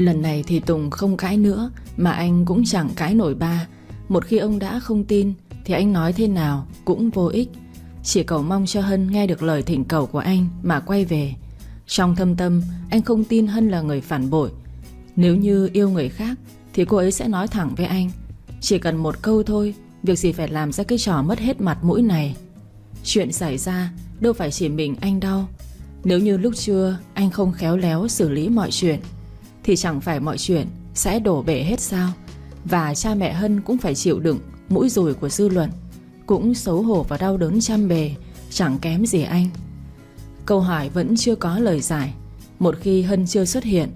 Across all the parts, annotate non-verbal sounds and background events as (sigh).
Lần này thì Tùng không cãi nữa, Mà anh cũng chẳng cãi nổi ba. Một khi ông đã không tin, Thì anh nói thế nào cũng vô ích. Chỉ cầu mong cho Hân nghe được lời thỉnh cầu của anh Mà quay về. Trong thâm tâm, anh không tin Hân là người phản bội. Nếu như yêu người khác, Thì cô ấy sẽ nói thẳng với anh. Chỉ cần một câu thôi, Việc gì phải làm ra cái trò mất hết mặt mũi này? Chuyện xảy ra, Đâu phải chỉ mình anh đau. Nếu như lúc trưa, anh không khéo léo xử lý mọi chuyện. Thì chẳng phải mọi chuyện Sẽ đổ bể hết sao. Và cha mẹ Hân cũng phải chịu đựng Mũi rùi của dư luận, Cũng xấu hổ và đau đớn trăm bề, Chẳng kém gì anh. Câu hỏi vẫn chưa có lời giải. Một khi Hân chưa xuất hiện,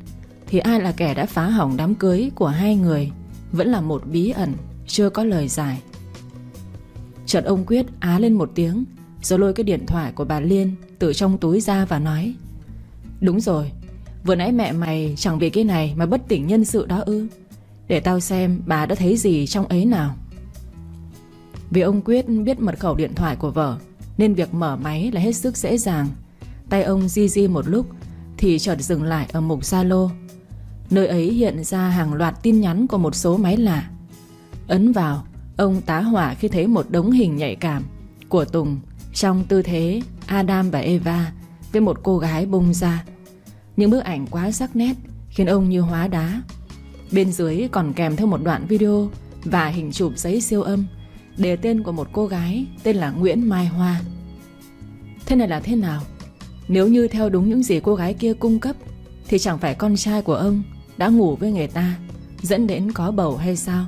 Thì ai là kẻ đã phá hỏng đám cưới của hai người Vẫn là một bí ẩn Chưa có lời giải. Chợt ông Quyết á lên một tiếng, Rồi lôi cái điện thoại của bà Liên Từ trong túi ra và nói, Đúng rồi Vừa nãy mẹ mày chẳng vì cái này Mà bất tỉnh nhân sự đó ư? Để tao xem bà đã thấy gì trong ấy nào. Vì ông Quyết biết mật khẩu điện thoại của vợ, Nên việc mở máy là hết sức dễ dàng. Tay ông di di một lúc, Thì chợt dừng lại ở mục Zalo. Nơi ấy hiện ra hàng loạt tin nhắn của một số máy lạ. Ấn vào, Ông tá hỏa khi thấy một đống hình nhạy cảm Của Tùng Trong tư thế Adam và Eva Với một cô gái bung ra. Những bức ảnh quá sắc nét, Khiến ông như hóa đá. Bên dưới còn kèm theo một đoạn video Và hình chụp giấy siêu âm Đề tên của một cô gái Tên là Nguyễn Mai Hoa. Thế này là thế nào? Nếu như theo đúng những gì cô gái kia cung cấp, Thì chẳng phải con trai của ông Đã ngủ với người ta, Dẫn đến có bầu hay sao?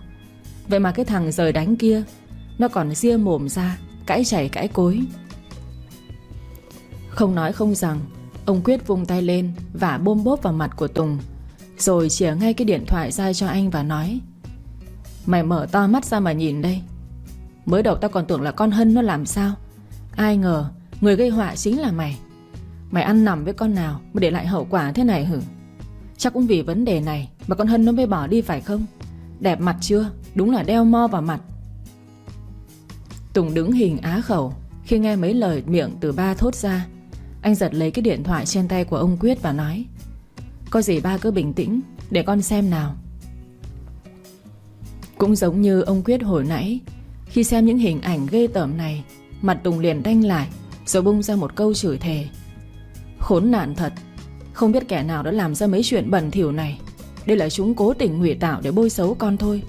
Vậy mà cái thằng rời đánh kia, Nó còn ria mồm ra, Cãi chảy cãi cối. Không nói không rằng Ông Quyết vung tay lên Và bôm bốp vào mặt của Tùng, Rồi chỉa ngay cái điện thoại ra cho anh và nói, Mày mở to mắt ra mà nhìn đây. Mới đầu tao còn tưởng là con Hân nó làm sao. Ai ngờ Người gây họa chính là mày. Mày ăn nằm với con nào Mà để lại hậu quả thế này hử? Chắc cũng vì vấn đề này Mà con Hân nó mới bỏ đi phải không? Đẹp mặt chưa? Đúng là đeo mo vào mặt. Tùng đứng hình á khẩu Khi nghe mấy lời miệng từ ba thốt ra. Anh giật lấy cái điện thoại trên tay của ông Quyết và nói, Có gì ba cứ bình tĩnh, Để con xem nào. Cũng giống như ông Quyết hồi nãy, Khi xem những hình ảnh ghê tởm này, Mặt Tùng liền đanh lại, Rồi bung ra một câu chửi thề. Khốn nạn thật, Không biết kẻ nào đã làm ra mấy chuyện bẩn thỉu này. Đây là chúng cố tình ngụy tạo để bôi xấu con thôi.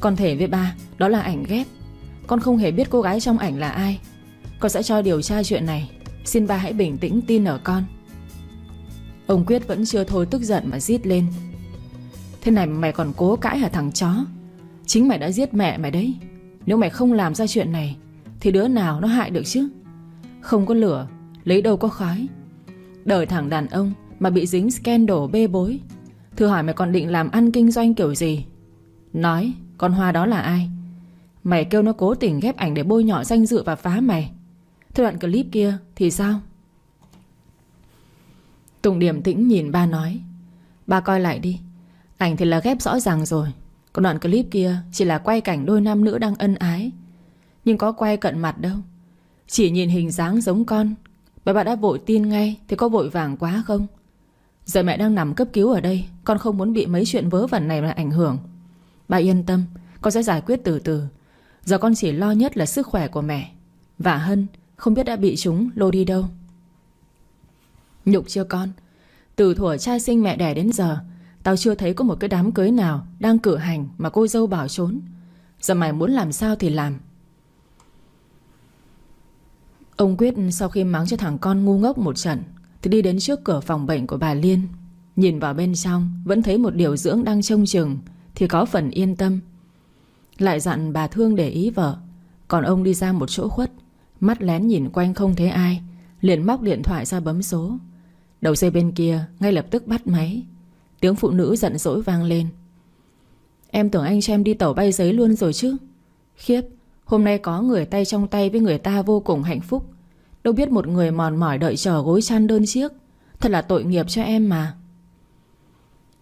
Con thể với ba, Đó là ảnh ghép Con không hề biết cô gái trong ảnh là ai. Con sẽ cho điều tra chuyện này. Xin ba hãy bình tĩnh tin ở con. Ông Quyết vẫn chưa thôi tức giận mà giết lên. Thế này mày còn cố cãi hả thằng chó? Chính mày đã giết mẹ mày đấy. Nếu mày không làm ra chuyện này, Thì đứa nào nó hại được chứ? Không có lửa, Lấy đâu có khói. Đời thằng đàn ông Mà bị dính scandal bê bối. Thưa hỏi mày còn định làm ăn kinh doanh kiểu gì? Nói, con Hoa đó là ai? Mày kêu nó cố tình ghép ảnh để bôi nhọ danh dự và phá mày. Thế đoạn clip kia thì sao? Tùng điểm tĩnh nhìn ba nói, Ba coi lại đi. Ảnh thì là ghép rõ ràng rồi. Còn đoạn clip kia chỉ là quay cảnh đôi nam nữ đang ân ái. Nhưng có quay cận mặt đâu. Chỉ nhìn hình dáng giống con. Bà bà đã vội tin ngay Thì có vội vàng quá không? Giờ mẹ đang nằm cấp cứu ở đây, Con không muốn bị mấy chuyện vớ vẩn này mà ảnh hưởng. Bà yên tâm, Con sẽ giải quyết từ từ. Giờ con chỉ lo nhất là sức khỏe của mẹ. Và Hân không biết đã bị chúng lôi đi đâu. Nhục chưa con? Từ thuở cha sinh mẹ đẻ đến giờ, Tao chưa thấy có một cái đám cưới nào Đang cử hành mà cô dâu bảo trốn. Giờ mày muốn làm sao thì làm. Ông Quyết sau khi mắng cho thằng con ngu ngốc một trận, Thì đi đến trước cửa phòng bệnh của bà Liên. Nhìn vào bên trong, Vẫn thấy một điều dưỡng đang trông chừng, Thì có phần yên tâm. Lại dặn bà Thương để ý vợ, Còn ông đi ra một chỗ khuất. Mắt lén nhìn quanh không thấy ai, Liền móc điện thoại ra bấm số. Đầu dây bên kia ngay lập tức bắt máy. Tiếng phụ nữ giận dỗi vang lên. Em tưởng anh cho em đi tàu bay giấy luôn rồi chứ? Khiếp, Hôm nay có người tay trong tay với người ta vô cùng hạnh phúc. Đâu biết một người mòn mỏi đợi chờ gối chăn đơn chiếc. Thật là tội nghiệp cho em mà.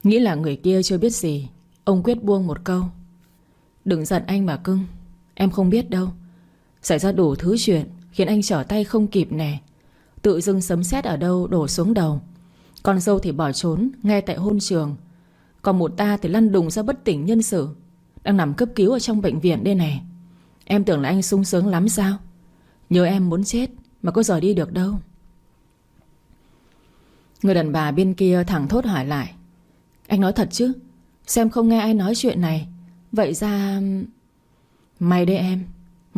Nghĩ là người kia chưa biết gì, Ông quyết buông một câu. Đừng giận anh mà cưng, Em không biết đâu. Xảy ra đủ thứ chuyện, Khiến anh trở tay không kịp nè. Tự dưng sấm sét ở đâu đổ xuống đầu. Con dâu thì bỏ trốn Ngay tại hôn trường. Còn một ta thì lăn đùng ra bất tỉnh nhân sự. Đang nằm cấp cứu ở trong bệnh viện đây này Em tưởng là anh sung sướng lắm sao? Nhớ em muốn chết, Mà có rời đi được đâu. Người đàn bà bên kia thẳng thốt hỏi lại. Anh nói thật chứ? Xem không nghe ai nói chuyện này. Vậy ra May đấy em.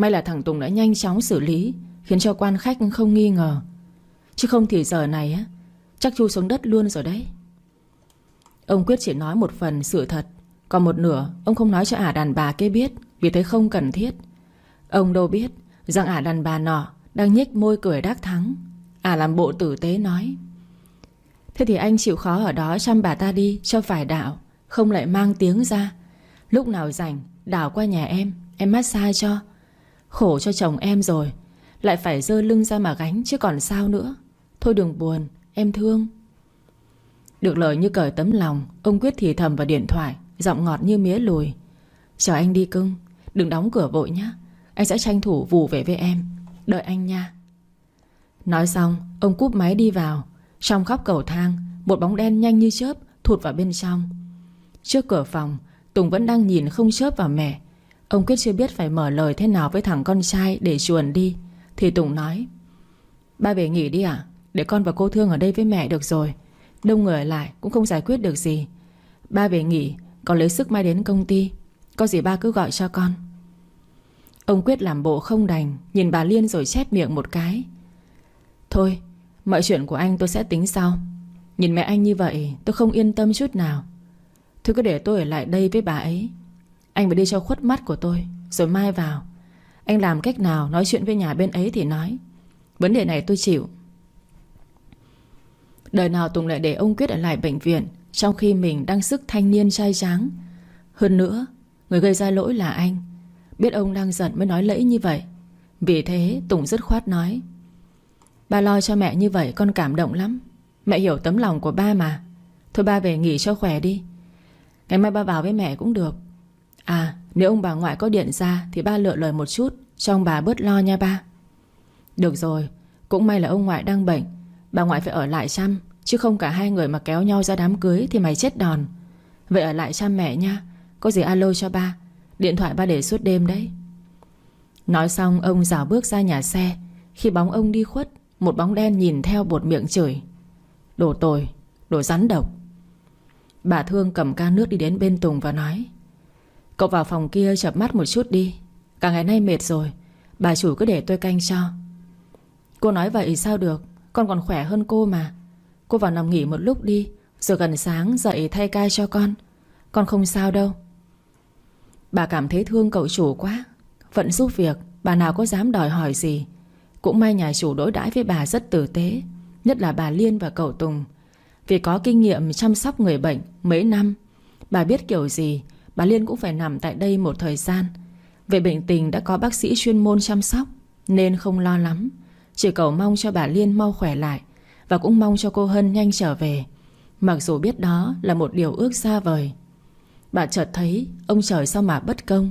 May là thằng Tùng đã nhanh chóng xử lý, Khiến cho quan khách không nghi ngờ. Chứ không thì giờ này á, Chắc chui xuống đất luôn rồi đấy. Ông Quyết chỉ nói một phần sự thật, Còn một nửa ông không nói cho ả đàn bà kia biết, Vì thấy không cần thiết. Ông đâu biết rằng ả đàn bà nọ Đang nhếch môi cười đắc thắng. Ả làm bộ tử tế nói, Thế thì anh chịu khó ở đó chăm bà ta đi Cho phải đạo, Không lại mang tiếng ra. Lúc nào rảnh, đảo qua nhà em Em massage cho. Khổ cho chồng em rồi. Lại phải dơ lưng ra mà gánh chứ còn sao nữa. Thôi đừng buồn, Em thương. Được lời như cởi tấm lòng, Ông Quyết thì thầm vào điện thoại, Giọng ngọt như mía lùi. Chờ anh đi cưng, Đừng đóng cửa vội nhé Anh sẽ tranh thủ vù về với em. Đợi anh nha. Nói xong, Ông cúp máy đi vào. Trong góc cầu thang, Một bóng đen nhanh như chớp Thụt vào bên trong. Trước cửa phòng, Tùng vẫn đang nhìn không chớp vào mẹ. Ông Quyết chưa biết phải mở lời thế nào với thằng con trai Để chuồn đi. Thì Tùng nói, Ba về nghỉ đi à Để con và cô Thương ở đây với mẹ được rồi. Đông người lại cũng không giải quyết được gì. Ba về nghỉ Còn lấy sức mai đến công ty. Có gì ba cứ gọi cho con. Ông Quyết làm bộ không đành, Nhìn bà Liên rồi chép miệng một cái. Thôi, Mọi chuyện của anh tôi sẽ tính sau. Nhìn mẹ anh như vậy, tôi không yên tâm chút nào. Thôi cứ để tôi ở lại đây với bà ấy. Anh phải đi cho khuất mắt của tôi, Rồi mai vào. Anh làm cách nào nói chuyện với nhà bên ấy thì nói. Vấn đề này tôi chịu. Đời nào Tùng lại để ông Quyết ở lại bệnh viện Trong khi mình đang sức thanh niên trai tráng. Hơn nữa, Người gây ra lỗi là anh. Biết ông đang giận mới nói lẫy như vậy. Vì thế, Tùng dứt khoát nói, Ba lo cho mẹ như vậy con cảm động lắm. Mẹ hiểu tấm lòng của ba mà. Thôi ba về nghỉ cho khỏe đi. Ngày mai ba vào với mẹ cũng được. À nếu ông bà ngoại có điện ra Thì ba lựa lời một chút Cho ông bà bớt lo nha ba. Được rồi Cũng may là ông ngoại đang bệnh Bà ngoại phải ở lại chăm Chứ không cả hai người mà kéo nhau ra đám cưới Thì mày chết đòn. Vậy ở lại chăm mẹ nha Có gì alo cho ba Điện thoại ba để suốt đêm đấy. Nói xong ông rào bước ra nhà xe Khi bóng ông đi khuất Một bóng đen nhìn theo bột miệng chửi. Đồ tồi, đồ rắn độc. Bà Thương cầm ca nước đi đến bên Tùng và nói Cậu vào phòng kia chập mắt một chút đi. Cả ngày nay mệt rồi. Bà chủ cứ để tôi canh cho. Cô nói vậy sao được? Con còn khỏe hơn cô mà. Cô vào nằm nghỉ một lúc đi. Rồi gần sáng, dậy thay ca cho con. Con không sao đâu. Bà cảm thấy thương cậu chủ quá. Vẫn giúp việc, Bà nào có dám đòi hỏi gì. Cũng may nhà chủ đối đãi với bà rất tử tế, Nhất là bà Liên và cậu Tùng. Vì có kinh nghiệm chăm sóc người bệnh Mấy năm, Bà biết kiểu gì Bà Liên cũng phải nằm tại đây một thời gian. Về bệnh tình đã có bác sĩ chuyên môn chăm sóc, Nên không lo lắm. Chỉ cầu mong cho bà Liên mau khỏe lại, Và cũng mong cho cô Hân nhanh trở về. Mặc dù biết đó là một điều ước xa vời. Bà chợt thấy Ông trời sao mà bất công.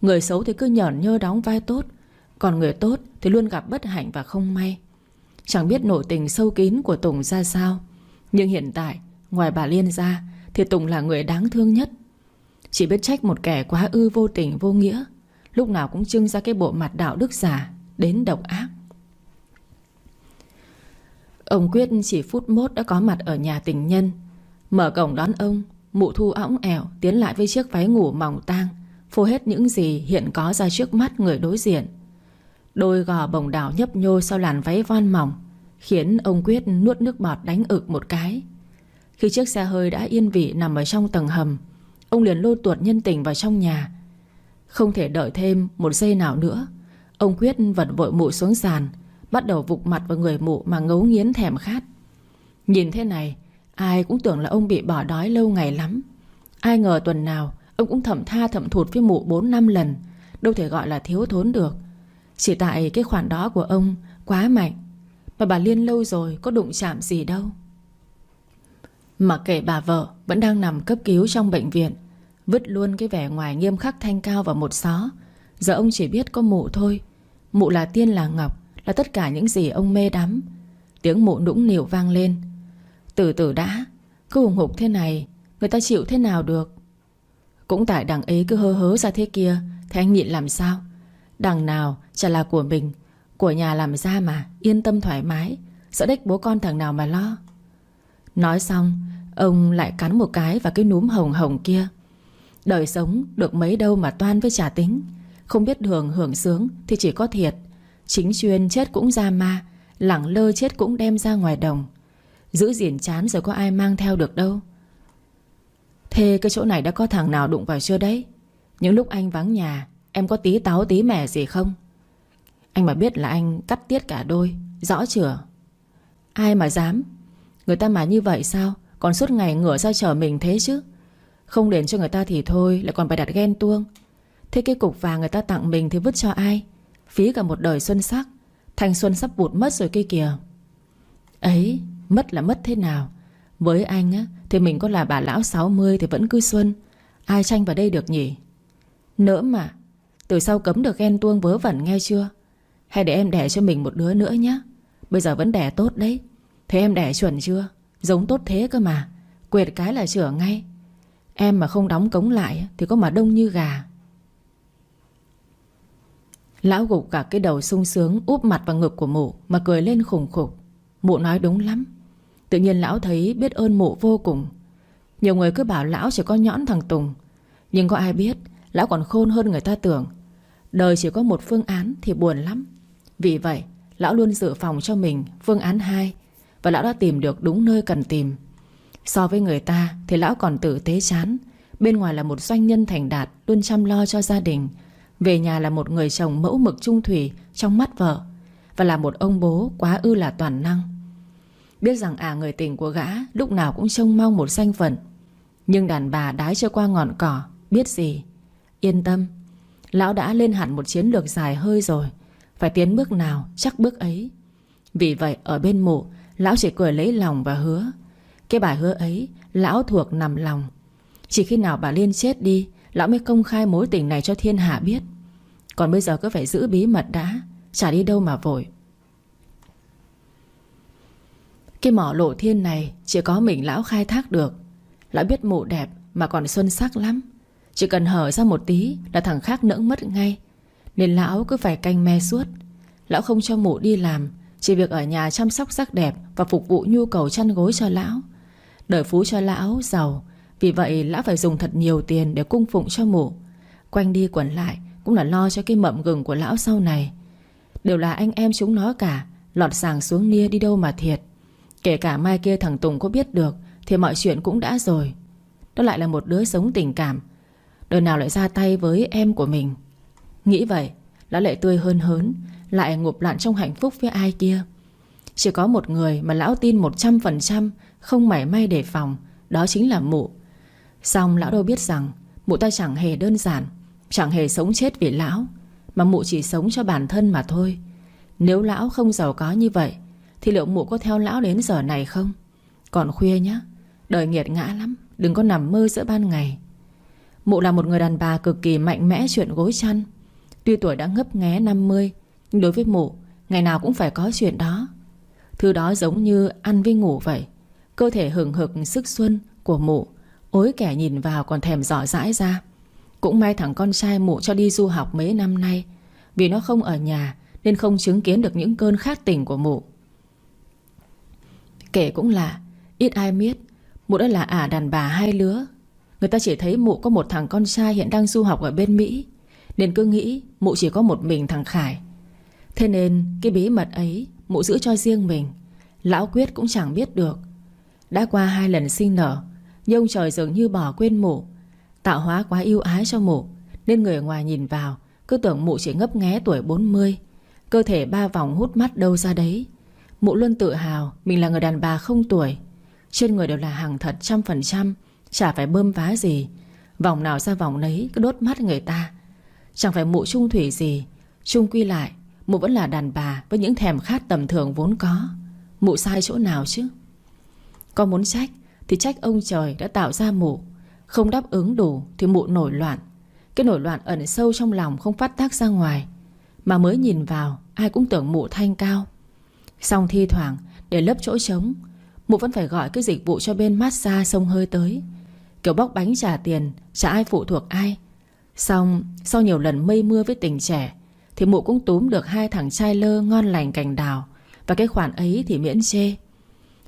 Người xấu thì cứ nhởn nhơ đóng vai tốt, Còn người tốt thì luôn gặp bất hạnh và không may. Chẳng biết nội tình sâu kín của Tùng ra sao, Nhưng hiện tại, Ngoài bà Liên ra, Thì Tùng là người đáng thương nhất. Chỉ biết trách một kẻ quá ư vô tình vô nghĩa, Lúc nào cũng trưng ra cái bộ mặt đạo đức giả, Đến độc ác. Ông Quyết chỉ phút mốt đã có mặt ở nhà tình nhân, Mở cổng đón ông, Mụ thu õng ẻo Tiến lại với chiếc váy ngủ mỏng tang, Phô hết những gì hiện có ra trước mắt người đối diện. Đôi gò bồng đảo nhấp nhô sau làn váy von mỏng, Khiến ông Quyết nuốt nước bọt đánh ực một cái. Khi chiếc xe hơi đã yên vị nằm ở trong tầng hầm Ông liền lôi tuột nhân tình vào trong nhà. Không thể đợi thêm một giây nào nữa, Ông Quyết vật vội mụ xuống sàn, Bắt đầu vụt mặt vào người mụ mà ngấu nghiến thèm khát. Nhìn thế này, Ai cũng tưởng là ông bị bỏ đói lâu ngày lắm. Ai ngờ tuần nào, Ông cũng thẩm tha thẩm thụt với mụ 4 năm lần, Đâu thể gọi là thiếu thốn được. Chỉ tại cái khoản đó của ông Quá mạnh, Mà bà Liên lâu rồi có đụng chạm gì đâu. Mặc kệ bà vợ Vẫn đang nằm cấp cứu trong bệnh viện Vứt luôn cái vẻ ngoài nghiêm khắc thanh cao vào một xó. Giờ ông chỉ biết có mụ thôi. Mụ là tiên, là ngọc, Là tất cả những gì ông mê đắm. Tiếng mụ nũng nịu vang lên. Từ từ đã, Cứ hùng hục thế này, Người ta chịu thế nào được? Cũng tại đằng ấy cứ hơ hớ ra thế kia, Thế anh nhịn làm sao? Đằng nào chả là của mình, Của nhà làm ra mà, Yên tâm thoải mái. Sợ đếch bố con thằng nào mà lo. Nói xong, Ông lại cắn một cái vào cái núm hồng hồng kia. Đời sống được mấy đâu mà toan với trả tính. Không biết đường hưởng sướng Thì chỉ có thiệt. Chính chuyên chết cũng ra ma, Lẳng lơ chết cũng đem ra ngoài đồng. Giữ gìn chán rồi có ai mang theo được đâu. Thế cái chỗ này đã có thằng nào đụng vào chưa đấy? Những lúc anh vắng nhà, Em có tí táo tí mẻ gì không? Anh mà biết là anh cắt tiết cả đôi, Rõ chưa? Ai mà dám? Người ta mà như vậy sao? Còn suốt ngày ngửa ra chờ mình thế chứ? Không đến cho người ta thì thôi, Lại còn phải đặt ghen tuông. Thế cái cục vàng người ta tặng mình thì vứt cho ai? Phí cả một đời xuân sắc, Thanh xuân sắp vụt mất rồi kia kìa. Ấy, Mất là mất thế nào? Với anh á, Thì mình có là bà lão 60 thì vẫn cứ xuân. Ai tranh vào đây được nhỉ? Nỡ mà, Từ sau cấm được ghen tuông vớ vẩn nghe chưa? Hay để em đẻ cho mình một đứa nữa nhé Bây giờ vẫn đẻ tốt đấy. Thế em đẻ chuẩn chưa? Giống tốt thế cơ mà. Quệt cái là chữa ngay. Em mà không đóng cống lại Thì có mà đông như gà. Lão gục cả cái đầu sung sướng, Úp mặt vào ngực của mụ, Mà cười lên khủng khục. Mụ nói đúng lắm. Tự nhiên lão thấy biết ơn mụ vô cùng. Nhiều người cứ bảo lão chỉ có nhõn thằng Tùng. Nhưng có ai biết, Lão còn khôn hơn người ta tưởng. Đời chỉ có một phương án thì buồn lắm. Vì vậy, Lão luôn dự phòng cho mình phương án 2 Và lão đã tìm được đúng nơi cần tìm. So với người ta Thì lão còn tử tế chán. Bên ngoài là một doanh nhân thành đạt, Luôn chăm lo cho gia đình. Về nhà là một người chồng mẫu mực trung thủy Trong mắt vợ Và là một ông bố quá ư là toàn năng. Biết rằng à người tình của gã Lúc nào cũng trông mong một danh phận. Nhưng đàn bà đái chưa qua ngọn cỏ, Biết gì? Yên tâm, Lão đã lên hẳn một chiến lược dài hơi rồi. Phải tiến bước nào, chắc bước ấy. Vì vậy, ở bên mụ Lão chỉ cười lấy lòng và hứa cái bài hứa ấy, Lão thuộc nằm lòng. Chỉ khi nào bà Liên chết đi, Lão mới công khai mối tình này cho thiên hạ biết. Còn bây giờ cứ phải giữ bí mật đã, Chả đi đâu mà vội. Cái mỏ lộ thiên này Chỉ có mình lão khai thác được. Lão biết mụ đẹp mà còn xuân sắc lắm. Chỉ cần hở ra một tí Là thằng khác nỡ mất ngay. Nên lão cứ phải canh me suốt. Lão không cho mụ đi làm, Chỉ việc ở nhà chăm sóc sắc đẹp Và phục vụ nhu cầu chăn gối cho lão. Đời phú cho lão giàu. Vì vậy, lão phải dùng thật nhiều tiền Để cung phụng cho mụ. Quanh đi quẩn lại Cũng là lo cho cái mậm gừng của lão sau này. Đều là anh em chúng nó cả, Lọt sàng xuống nia đi đâu mà thiệt. Kể cả mai kia thằng Tùng có biết được, Thì mọi chuyện cũng đã rồi. Đó lại là một đứa sống tình cảm. Đời nào lại ra tay với em của mình? Nghĩ vậy, Lão lại tươi hơn hớn, Lại ngụp lặn trong hạnh phúc với ai kia? Chỉ có một người mà lão tin 100% không mảy may đề phòng, Đó chính là mụ. Xong lão đâu biết rằng, Mụ ta chẳng hề đơn giản, Chẳng hề sống chết vì lão, Mà mụ chỉ sống cho bản thân mà thôi. Nếu lão không giàu có như vậy, thì liệu mụ có theo lão đến giờ này không? Còn khuya nhá, Đời nghiệt ngã lắm, Đừng có nằm mơ giữa ban ngày. Mụ là một người đàn bà cực kỳ mạnh mẽ chuyện gối chăn. Tuy tuổi đã ngấp nghé 50 Nhưng đối với mụ, Ngày nào cũng phải có chuyện đó. Thứ đó giống như ăn với ngủ vậy. Cơ thể hừng hực sức xuân của mụ. Ối kẻ nhìn vào còn thèm rõ rãi ra. Cũng may thằng con trai mụ cho đi du học mấy năm nay. Vì nó không ở nhà Nên không chứng kiến được những cơn khát tình của mụ. Kể cũng lạ, Ít ai biết Mụ đã là ả đàn bà hai lứa. Người ta chỉ thấy mụ có một thằng con trai hiện đang du học ở bên Mỹ. Nên cứ nghĩ mụ chỉ có một mình thằng Khải. Thế nên cái bí mật ấy Mụ giữ cho riêng mình. Lão Quyết cũng chẳng biết được. Đã qua hai lần sinh nở, Nhưng ông trời dường như bỏ quên mụ. Tạo hóa quá yêu ái cho mụ, Nên người ngoài nhìn vào, Cứ tưởng mụ chỉ ngấp nghé tuổi 40 Cơ thể ba vòng hút mắt đâu ra đấy. Mụ luôn tự hào Mình là người đàn bà không tuổi. Trên người đều là hàng thật trăm phần trăm, Chả phải bơm vá gì. Vòng nào ra vòng nấy cứ đốt mắt người ta. Chẳng phải mụ trung thủy gì Trung quy lại, Mụ vẫn là đàn bà với những thèm khát tầm thường vốn có. Mụ sai chỗ nào chứ? Có muốn trách Thì trách ông trời đã tạo ra mụ. Không đáp ứng đủ thì mụ nổi loạn. Cái nổi loạn ẩn sâu trong lòng Không phát tác ra ngoài. Mà mới nhìn vào, Ai cũng tưởng mụ thanh cao. Xong thi thoảng, để lấp chỗ trống, Mụ vẫn phải gọi cái dịch vụ cho bên massage sông hơi tới. Kiểu bóc bánh trả tiền, Chả ai phụ thuộc ai. Xong, sau nhiều lần mây mưa với tình trẻ, Thì mụ cũng túm được hai thằng trai lơ ngon lành cành đào. Và cái khoản ấy thì miễn chê.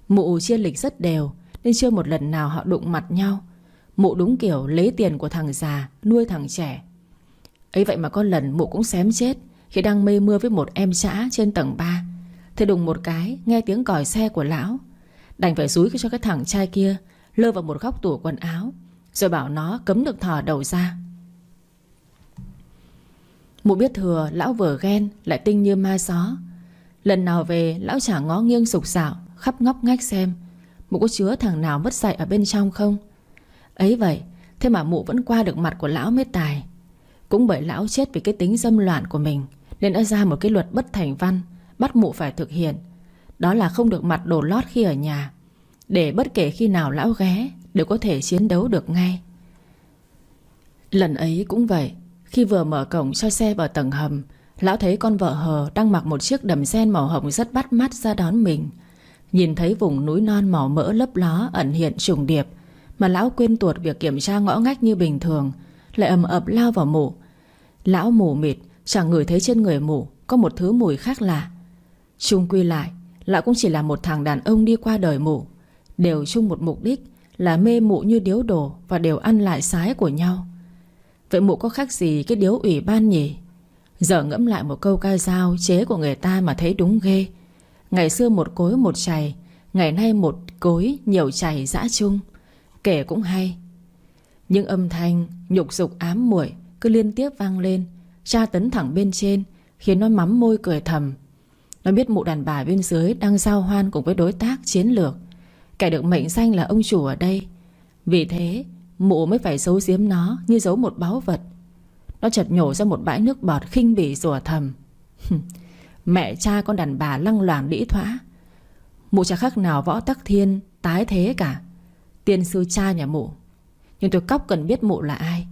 Mụ chia lịch rất đều, Nên chưa một lần nào họ đụng mặt nhau. Mụ đúng kiểu lấy tiền của thằng già, Nuôi thằng trẻ. Ấy vậy mà có lần mụ cũng xém chết Khi đang mây mưa với một em xã trên tầng 3 Thì đùng một cái, Nghe tiếng còi xe của lão. Đành phải rúi cho cái thằng trai kia, Lơ vào một góc tủ quần áo, Rồi bảo nó cấm được thò đầu ra. Mụ biết thừa lão vừa ghen, Lại tinh như ma gió. Lần nào về, lão chả ngó nghiêng sục sạo. Khắp ngóc ngách xem, Mụ có chứa thằng nào mất dạy ở bên trong không? Ấy vậy, Thế mà mụ vẫn qua được mặt của lão mết tài. Cũng bởi lão chết vì cái tính dâm loạn của mình, Nên đã ra một cái luật bất thành văn, Bắt mụ phải thực hiện. Đó là không được mặt đồ lót khi ở nhà. Để bất kể khi nào lão ghé, Đều có thể chiến đấu được ngay. Lần ấy cũng vậy, Khi vừa mở cổng cho xe vào tầng hầm, Lão thấy con vợ hờ đang mặc một chiếc đầm sen màu hồng rất bắt mắt ra đón mình. Nhìn thấy vùng núi non màu mỡ lấp ló ẩn hiện trùng điệp, Mà lão quên tuột việc kiểm tra ngõ ngách như bình thường, Lại ầm ập lao vào mụ Lão mù mịt, Chẳng ngửi thấy trên người mụ Có một thứ mùi khác lạ. Chung quy lại, Lão cũng chỉ là một thằng đàn ông đi qua đời mụ Đều chung một mục đích Là mê mụ như điếu đồ Và đều ăn lại sái của nhau. Vậy mụ có khác gì cái điếu ủy ban nhỉ? Giờ ngẫm lại một câu ca dao Chế của người ta mà thấy đúng ghê. Ngày xưa một cối một chày, Ngày nay một cối nhiều chày dã chung. Kể cũng hay. Nhưng âm thanh nhục dục ám muội Cứ liên tiếp vang lên, Tra tấn thẳng bên trên, Khiến nó mắm môi cười thầm. Nó biết mụ đàn bà bên dưới Đang giao hoan cùng với đối tác chiến lược. Kẻ được mệnh danh là ông chủ ở đây. Vì thế, Mụ mới phải giấu giếm nó Như giấu một báu vật. Nó chợt nhổ ra một bãi nước bọt khinh bỉ rủa thầm. (laughs) Mẹ cha con đàn bà lăng loàn đĩ thỏa Mụ chả khác nào võ tắc thiên, Tái thế cả. Tiên sư cha nhà mụ. Nhưng tôi cóc cần biết mụ là ai.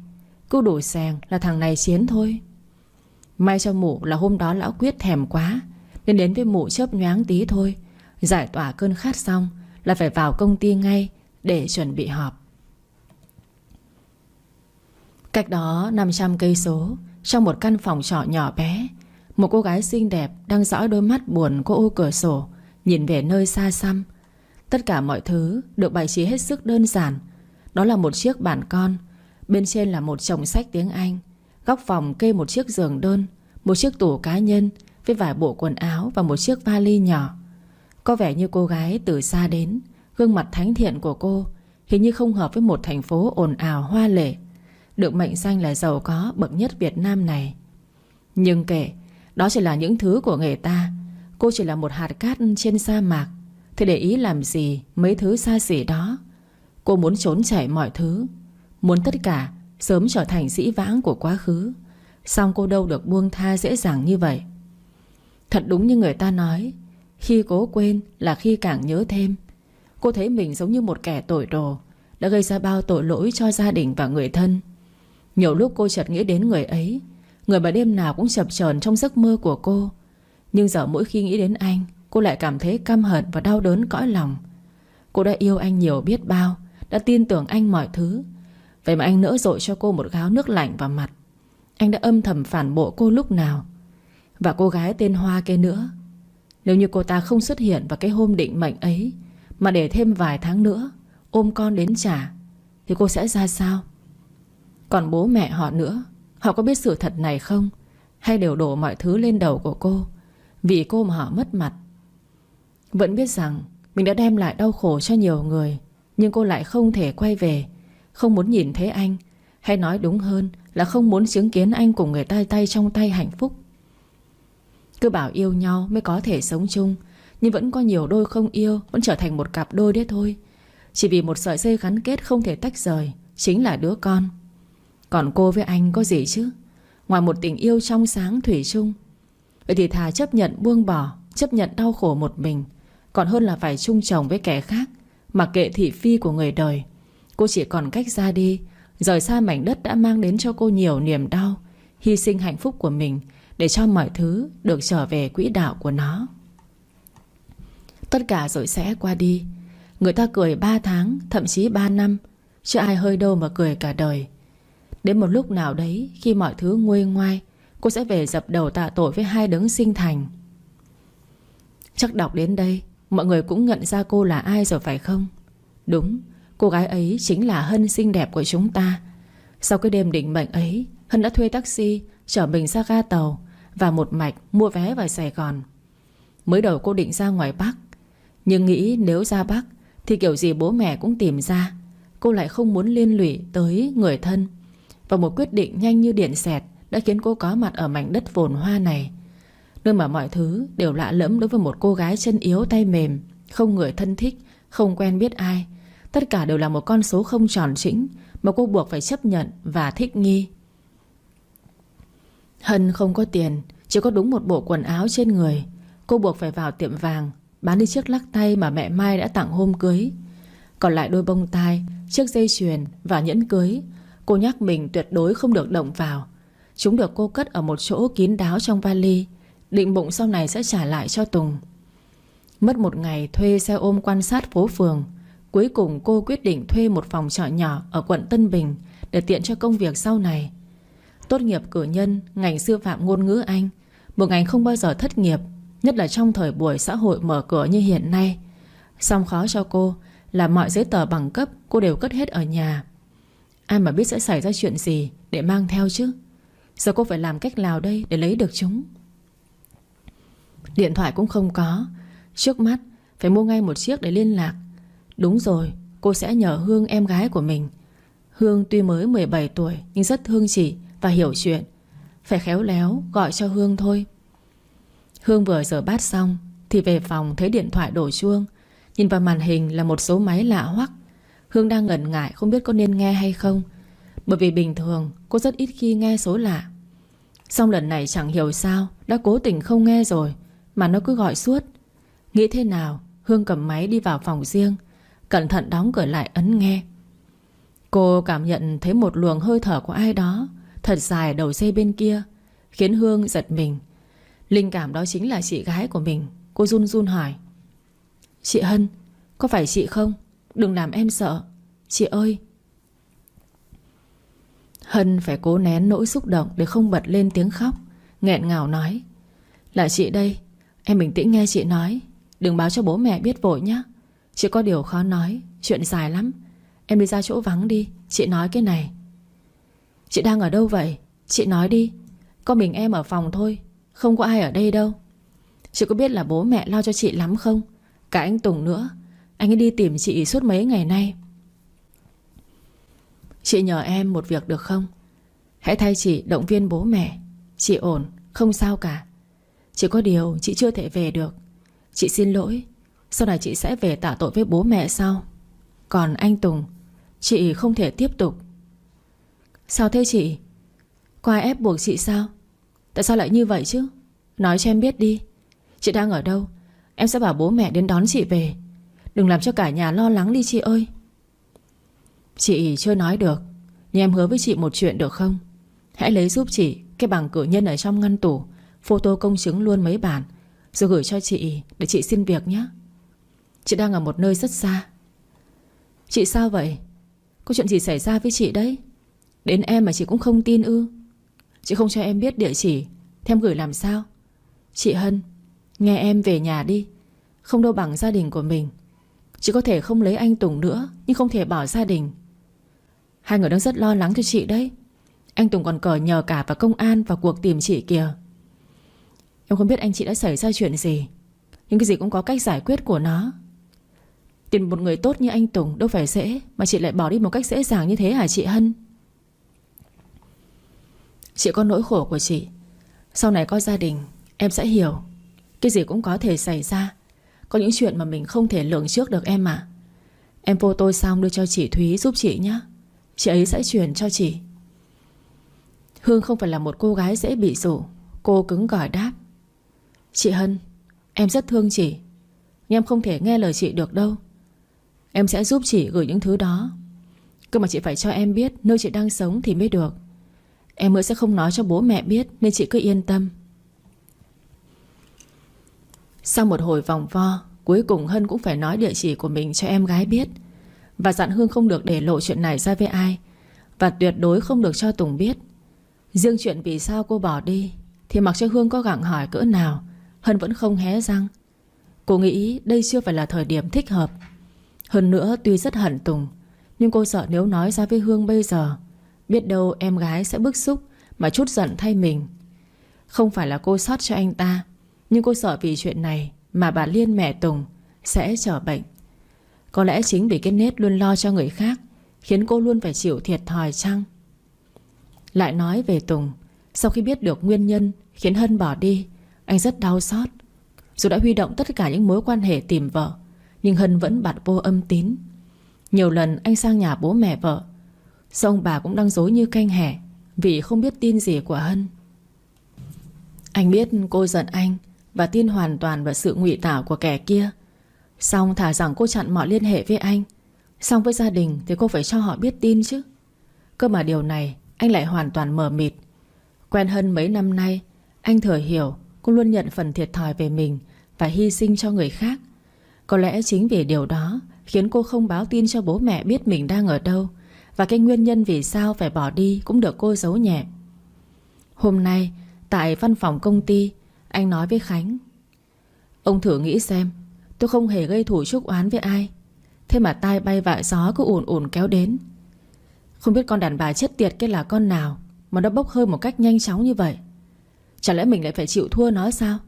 Cứ đổi sàng là thằng này chiến thôi. May cho mụ là hôm đó lão quyết thèm quá, Nên đến với mụ chớp nhoáng tí thôi. Giải tỏa cơn khát xong Là phải vào công ty ngay Để chuẩn bị họp. Cách đó 500 cây số, Trong một căn phòng trọ nhỏ bé một cô gái xinh đẹp Đang dõi đôi mắt buồn của ô cửa sổ, Nhìn về nơi xa xăm. Tất cả mọi thứ được bày trí hết sức đơn giản. Đó là một chiếc bàn con, Bên trên là một chồng sách tiếng Anh, Góc phòng kê một chiếc giường đơn, Một chiếc tủ cá nhân Với vài bộ quần áo và một chiếc vali nhỏ. Có vẻ như cô gái từ xa đến, Gương mặt thánh thiện của cô Hình như không hợp với một thành phố ồn ào hoa lệ, Được mệnh danh là giàu có bậc nhất Việt Nam này. Nhưng kể đó chỉ là những thứ của người ta. Cô chỉ là một hạt cát trên sa mạc. Thì để ý làm gì Mấy thứ xa xỉ đó? Cô muốn trốn chạy mọi thứ. Muốn tất cả sớm trở thành dĩ vãng của quá khứ. Xong cô đâu được buông tha dễ dàng như vậy. Thật đúng như người ta nói, Khi cố quên là khi càng nhớ thêm. Cô thấy mình giống như một kẻ tội đồ, Đã gây ra bao tội lỗi cho gia đình và người thân. Nhiều lúc cô chợt nghĩ đến người ấy Người mà đêm nào cũng chập chờn trong giấc mơ của cô. Nhưng giờ mỗi khi nghĩ đến anh, Cô lại cảm thấy căm hận và đau đớn cõi lòng. Cô đã yêu anh nhiều biết bao, Đã tin tưởng anh mọi thứ. Vậy mà anh nỡ dội cho cô một gáo nước lạnh vào mặt. Anh đã âm thầm phản bộ cô lúc nào. Và cô gái tên Hoa kia nữa. Nếu như cô ta không xuất hiện vào cái hôm định mệnh ấy, Mà để thêm vài tháng nữa, Ôm con đến trả, Thì cô sẽ ra sao? Còn bố mẹ họ nữa. Họ có biết sự thật này không? Hay đều đổ mọi thứ lên đầu của cô? Vì cô mà họ mất mặt. Vẫn biết rằng, Mình đã đem lại đau khổ cho nhiều người, Nhưng cô lại không thể quay về. Không muốn nhìn thấy anh. Hay nói đúng hơn là không muốn chứng kiến anh cùng người ta tay trong tay hạnh phúc. Cứ bảo yêu nhau mới có thể sống chung, Nhưng vẫn có nhiều đôi không yêu Vẫn trở thành một cặp đôi đấy thôi. Chỉ vì một sợi dây gắn kết không thể tách rời, Chính là đứa con còn cô với anh có gì chứ? Ngoài một tình yêu trong sáng thủy chung. Vậy thì thà chấp nhận buông bỏ, Chấp nhận đau khổ một mình. Còn hơn là phải chung chồng với kẻ khác, Mặc kệ thị phi của người đời. Cô chỉ còn cách ra đi. Rời xa mảnh đất đã mang đến cho cô nhiều niềm đau, Hy sinh hạnh phúc của mình Để cho mọi thứ được trở về quỹ đạo của nó. Tất cả rồi sẽ qua đi. Người ta cười 3 tháng, Thậm chí 3 năm. Chứ ai hơi đâu mà cười cả đời. Đến một lúc nào đấy, Khi mọi thứ nguôi ngoai, Cô sẽ về dập đầu tạ tội với hai đấng sinh thành. Chắc đọc đến đây, Mọi người cũng nhận ra cô là ai rồi phải không? Đúng, Cô gái ấy chính là Hân xinh đẹp của chúng ta. Sau cái đêm định mệnh ấy, Hân đã thuê taxi Chở mình ra ga tàu Và một mạch mua vé vào Sài Gòn. Mới đầu cô định ra ngoài Bắc, Nhưng nghĩ nếu ra Bắc Thì kiểu gì bố mẹ cũng tìm ra. Cô lại không muốn liên lụy tới người thân. Và một quyết định nhanh như điện xẹt Đã khiến cô có mặt ở mảnh đất phồn hoa này. Nơi mà mọi thứ đều lạ lẫm đối với một cô gái chân yếu tay mềm, Không người thân thích, Không quen biết ai. Tất cả đều là một con số không tròn chỉnh Mà cô buộc phải chấp nhận và thích nghi. Hân không có tiền, Chỉ có đúng một bộ quần áo trên người. Cô buộc phải vào tiệm vàng, Bán đi chiếc lắc tay mà mẹ Mai đã tặng hôm cưới. Còn lại đôi bông tai, Chiếc dây chuyền và nhẫn cưới Cô nhắc mình tuyệt đối không được động vào. Chúng được cô cất ở một chỗ kín đáo trong vali, Định bụng sau này sẽ trả lại cho Tùng. Mất một ngày thuê xe ôm quan sát phố phường, Cuối cùng cô quyết định thuê một phòng trọ nhỏ Ở quận Tân Bình Để tiện cho công việc sau này. Tốt nghiệp cử nhân, Ngành sư phạm ngôn ngữ Anh, Một ngành không bao giờ thất nghiệp, Nhất là trong thời buổi xã hội mở cửa như hiện nay. Xong khó cho cô Là mọi giấy tờ bằng cấp Cô đều cất hết ở nhà. Ai mà biết sẽ xảy ra chuyện gì Để mang theo chứ? Giờ cô phải làm cách nào đây để lấy được chúng? Điện thoại cũng không có. Trước mắt, phải mua ngay một chiếc để liên lạc. Đúng rồi, Cô sẽ nhờ Hương em gái của mình. Hương tuy mới 17 tuổi Nhưng rất thương chị và hiểu chuyện. Phải khéo léo gọi cho Hương thôi. Hương vừa rửa bát xong Thì về phòng thấy điện thoại đổ chuông. Nhìn vào màn hình là một số máy lạ hoắc. Hương đang ngẩn ngại không biết có nên nghe hay không. Bởi vì bình thường, Cô rất ít khi nghe số lạ. Xong lần này chẳng hiểu sao, Đã cố tình không nghe rồi, Mà nó cứ gọi suốt. Nghĩ thế nào, Hương cầm máy đi vào phòng riêng, Cẩn thận đóng cửa lại ấn nghe. Cô cảm nhận thấy một luồng hơi thở của ai đó, Thật dài đầu dây bên kia, Khiến Hương giật mình. Linh cảm đó chính là chị gái của mình, Cô run run hỏi. Chị Hân, Có phải chị không? Đừng làm em sợ. Chị ơi. Hân phải cố nén nỗi xúc động Để không bật lên tiếng khóc, nghẹn ngào nói. Là chị đây, Em bình tĩnh nghe chị nói. Đừng báo cho bố mẹ biết vội nhé Chị có điều khó nói, Chuyện dài lắm. Em đi ra chỗ vắng đi, Chị nói cái này. Chị đang ở đâu vậy? Chị nói đi. Có mình em ở phòng thôi, Không có ai ở đây đâu. Chị có biết là bố mẹ lo cho chị lắm không? Cả anh Tùng nữa anh ấy đi tìm chị suốt mấy ngày nay. Chị nhờ em một việc được không? Hãy thay chị động viên bố mẹ. Chị ổn, Không sao cả. Chỉ có điều chị chưa thể về được. Chị xin lỗi. Sau này chị sẽ về tạ tội với bố mẹ sau. Còn anh Tùng, Chị không thể tiếp tục. Sao thế chị? Có ai ép buộc chị sao? Tại sao lại như vậy chứ? Nói cho em biết đi. Chị đang ở đâu? Em sẽ bảo bố mẹ đến đón chị về. Đừng làm cho cả nhà lo lắng đi chị ơi. Chị chưa nói được, Nhưng em hứa với chị một chuyện được không? Hãy lấy giúp chị Cái bằng cử nhân ở trong ngăn tủ, Photo công chứng luôn mấy bản, Rồi gửi cho chị để chị xin việc nhé. Chị đang ở một nơi rất xa. Chị sao vậy? Có chuyện gì xảy ra với chị đấy? Đến em mà chị cũng không tin ư? Chị không cho em biết địa chỉ, Thêm gửi làm sao? Chị Hân, Nghe em về nhà đi. Không đâu bằng gia đình của mình. Chị có thể không lấy anh Tùng nữa, Nhưng không thể bỏ gia đình. Hai người đang rất lo lắng cho chị đấy. Anh Tùng còn cờ nhờ cả vào công an và cuộc tìm chị kìa. Em không biết anh chị đã xảy ra chuyện gì, Nhưng cái gì cũng có cách giải quyết của nó. Tìm một người tốt như anh Tùng Đâu phải dễ, Mà chị lại bỏ đi một cách dễ dàng như thế hả chị Hân? Chị có nỗi khổ của chị. Sau này có gia đình, Em sẽ hiểu. Cái gì cũng có thể xảy ra. Có những chuyện mà mình không thể lường trước được em ạ Em vô tôi xong đưa cho chị Thúy giúp chị nhé Chị ấy sẽ truyền cho chị. Hương không phải là một cô gái dễ bị rủ Cô cứng gỏi đáp. Chị Hân, Em rất thương chị. Nhưng em không thể nghe lời chị được đâu. Em sẽ giúp chị gửi những thứ đó. Cơ mà chị phải cho em biết Nơi chị đang sống thì mới được. Em mới sẽ không nói cho bố mẹ biết, Nên chị cứ yên tâm. Sau một hồi vòng vo, Cuối cùng Hân cũng phải nói địa chỉ của mình cho em gái biết. Và dặn Hương không được để lộ chuyện này ra với ai. Và tuyệt đối không được cho Tùng biết. Riêng chuyện vì sao cô bỏ đi, Thì mặc cho Hương có gặng hỏi cỡ nào, Hân vẫn không hé răng. Cô nghĩ đây chưa phải là thời điểm thích hợp. Hơn nữa, tuy rất hận Tùng, Nhưng cô sợ nếu nói ra với Hương bây giờ, Biết đâu em gái sẽ bức xúc Mà chút giận thay mình. Không phải là cô sót cho anh ta nhưng cô sợ vì chuyện này Mà bà Liên mẹ Tùng Sẽ trở bệnh. Có lẽ chính vì cái nết luôn lo cho người khác Khiến cô luôn phải chịu thiệt thòi chăng? Lại nói về Tùng, Sau khi biết được nguyên nhân Khiến Hân bỏ đi, Anh rất đau xót. Dù đã huy động tất cả những mối quan hệ tìm vợ, Nhưng Hân vẫn bạt vô âm tín. Nhiều lần anh sang nhà bố mẹ vợ, Xong bà cũng đang dối như canh hẻ Vì không biết tin gì của Hân. Anh biết cô giận anh và tin hoàn toàn vào sự ngụy tạo của kẻ kia. Xong thả rằng cô chặn mọi liên hệ với anh. Xong với gia đình Thì cô phải cho họ biết tin chứ. Cơ mà điều này, anh lại hoàn toàn mờ mịt. Quen hơn mấy năm nay, Anh thừa hiểu Cô luôn nhận phần thiệt thòi về mình Và hy sinh cho người khác. Có lẽ chính vì điều đó Khiến cô không báo tin cho bố mẹ biết mình đang ở đâu và cái nguyên nhân vì sao phải bỏ đi Cũng được cô giấu nhẹ. Hôm nay, tại văn phòng công ty anh nói với Khánh. Ông thử nghĩ xem, Tôi không hề gây thủ chúc oán với ai. Thế mà tai bay vạ gió cứ ủn ủn kéo đến. Không biết con đàn bà chết tiệt cái là con nào Mà nó bốc hơi một cách nhanh chóng như vậy. Chẳng lẽ mình lại phải chịu thua nó sao?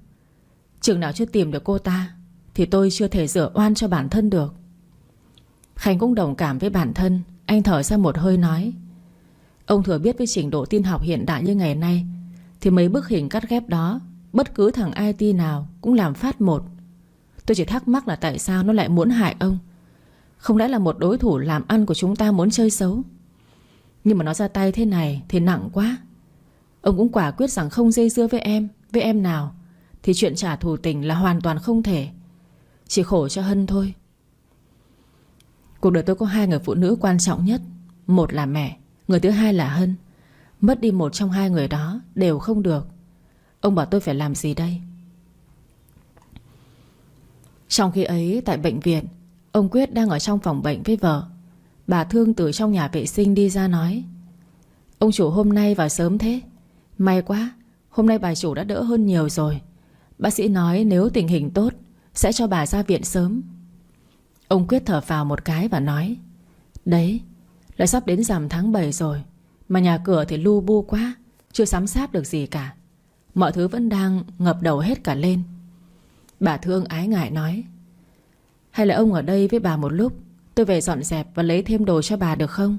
Chừng nào chưa tìm được cô ta, Thì tôi chưa thể rửa oan cho bản thân được. Khánh cũng đồng cảm với bản thân. Anh thở ra một hơi nói, Ông thừa biết với trình độ tin học hiện đại như ngày nay, Thì mấy bức hình cắt ghép đó Bất cứ thằng IT nào Cũng làm phát một. Tôi chỉ thắc mắc là tại sao nó lại muốn hại ông. Không lẽ là một đối thủ làm ăn của chúng ta muốn chơi xấu? Nhưng mà nó ra tay thế này Thì nặng quá. Ông cũng quả quyết rằng không dây dưa với em Với em nào, Thì chuyện trả thù tình là hoàn toàn không thể. Chỉ khổ cho Hân thôi. Cuộc đời tôi có hai người phụ nữ quan trọng nhất. Một là mẹ, Người thứ hai là Hân. Mất đi một trong hai người đó Đều không được. Ông bảo tôi phải làm gì đây? Trong khi ấy, tại bệnh viện, Ông Quyết đang ở trong phòng bệnh với vợ. Bà Thương từ trong nhà vệ sinh đi ra nói, Ông chủ hôm nay vào sớm thế. May quá, Hôm nay bà chủ đã đỡ hơn nhiều rồi. Bác sĩ nói nếu tình hình tốt, Sẽ cho bà ra viện sớm. Ông Quyết thở vào một cái và nói, Đấy Lại sắp đến rằm tháng 7 rồi, Mà nhà cửa thì lu bu quá, Chưa sắm sáp được gì cả. Mọi thứ vẫn đang ngập đầu hết cả lên. Bà thương ái ngại nói, Hay là ông ở đây với bà một lúc, Tôi về dọn dẹp và lấy thêm đồ cho bà được không?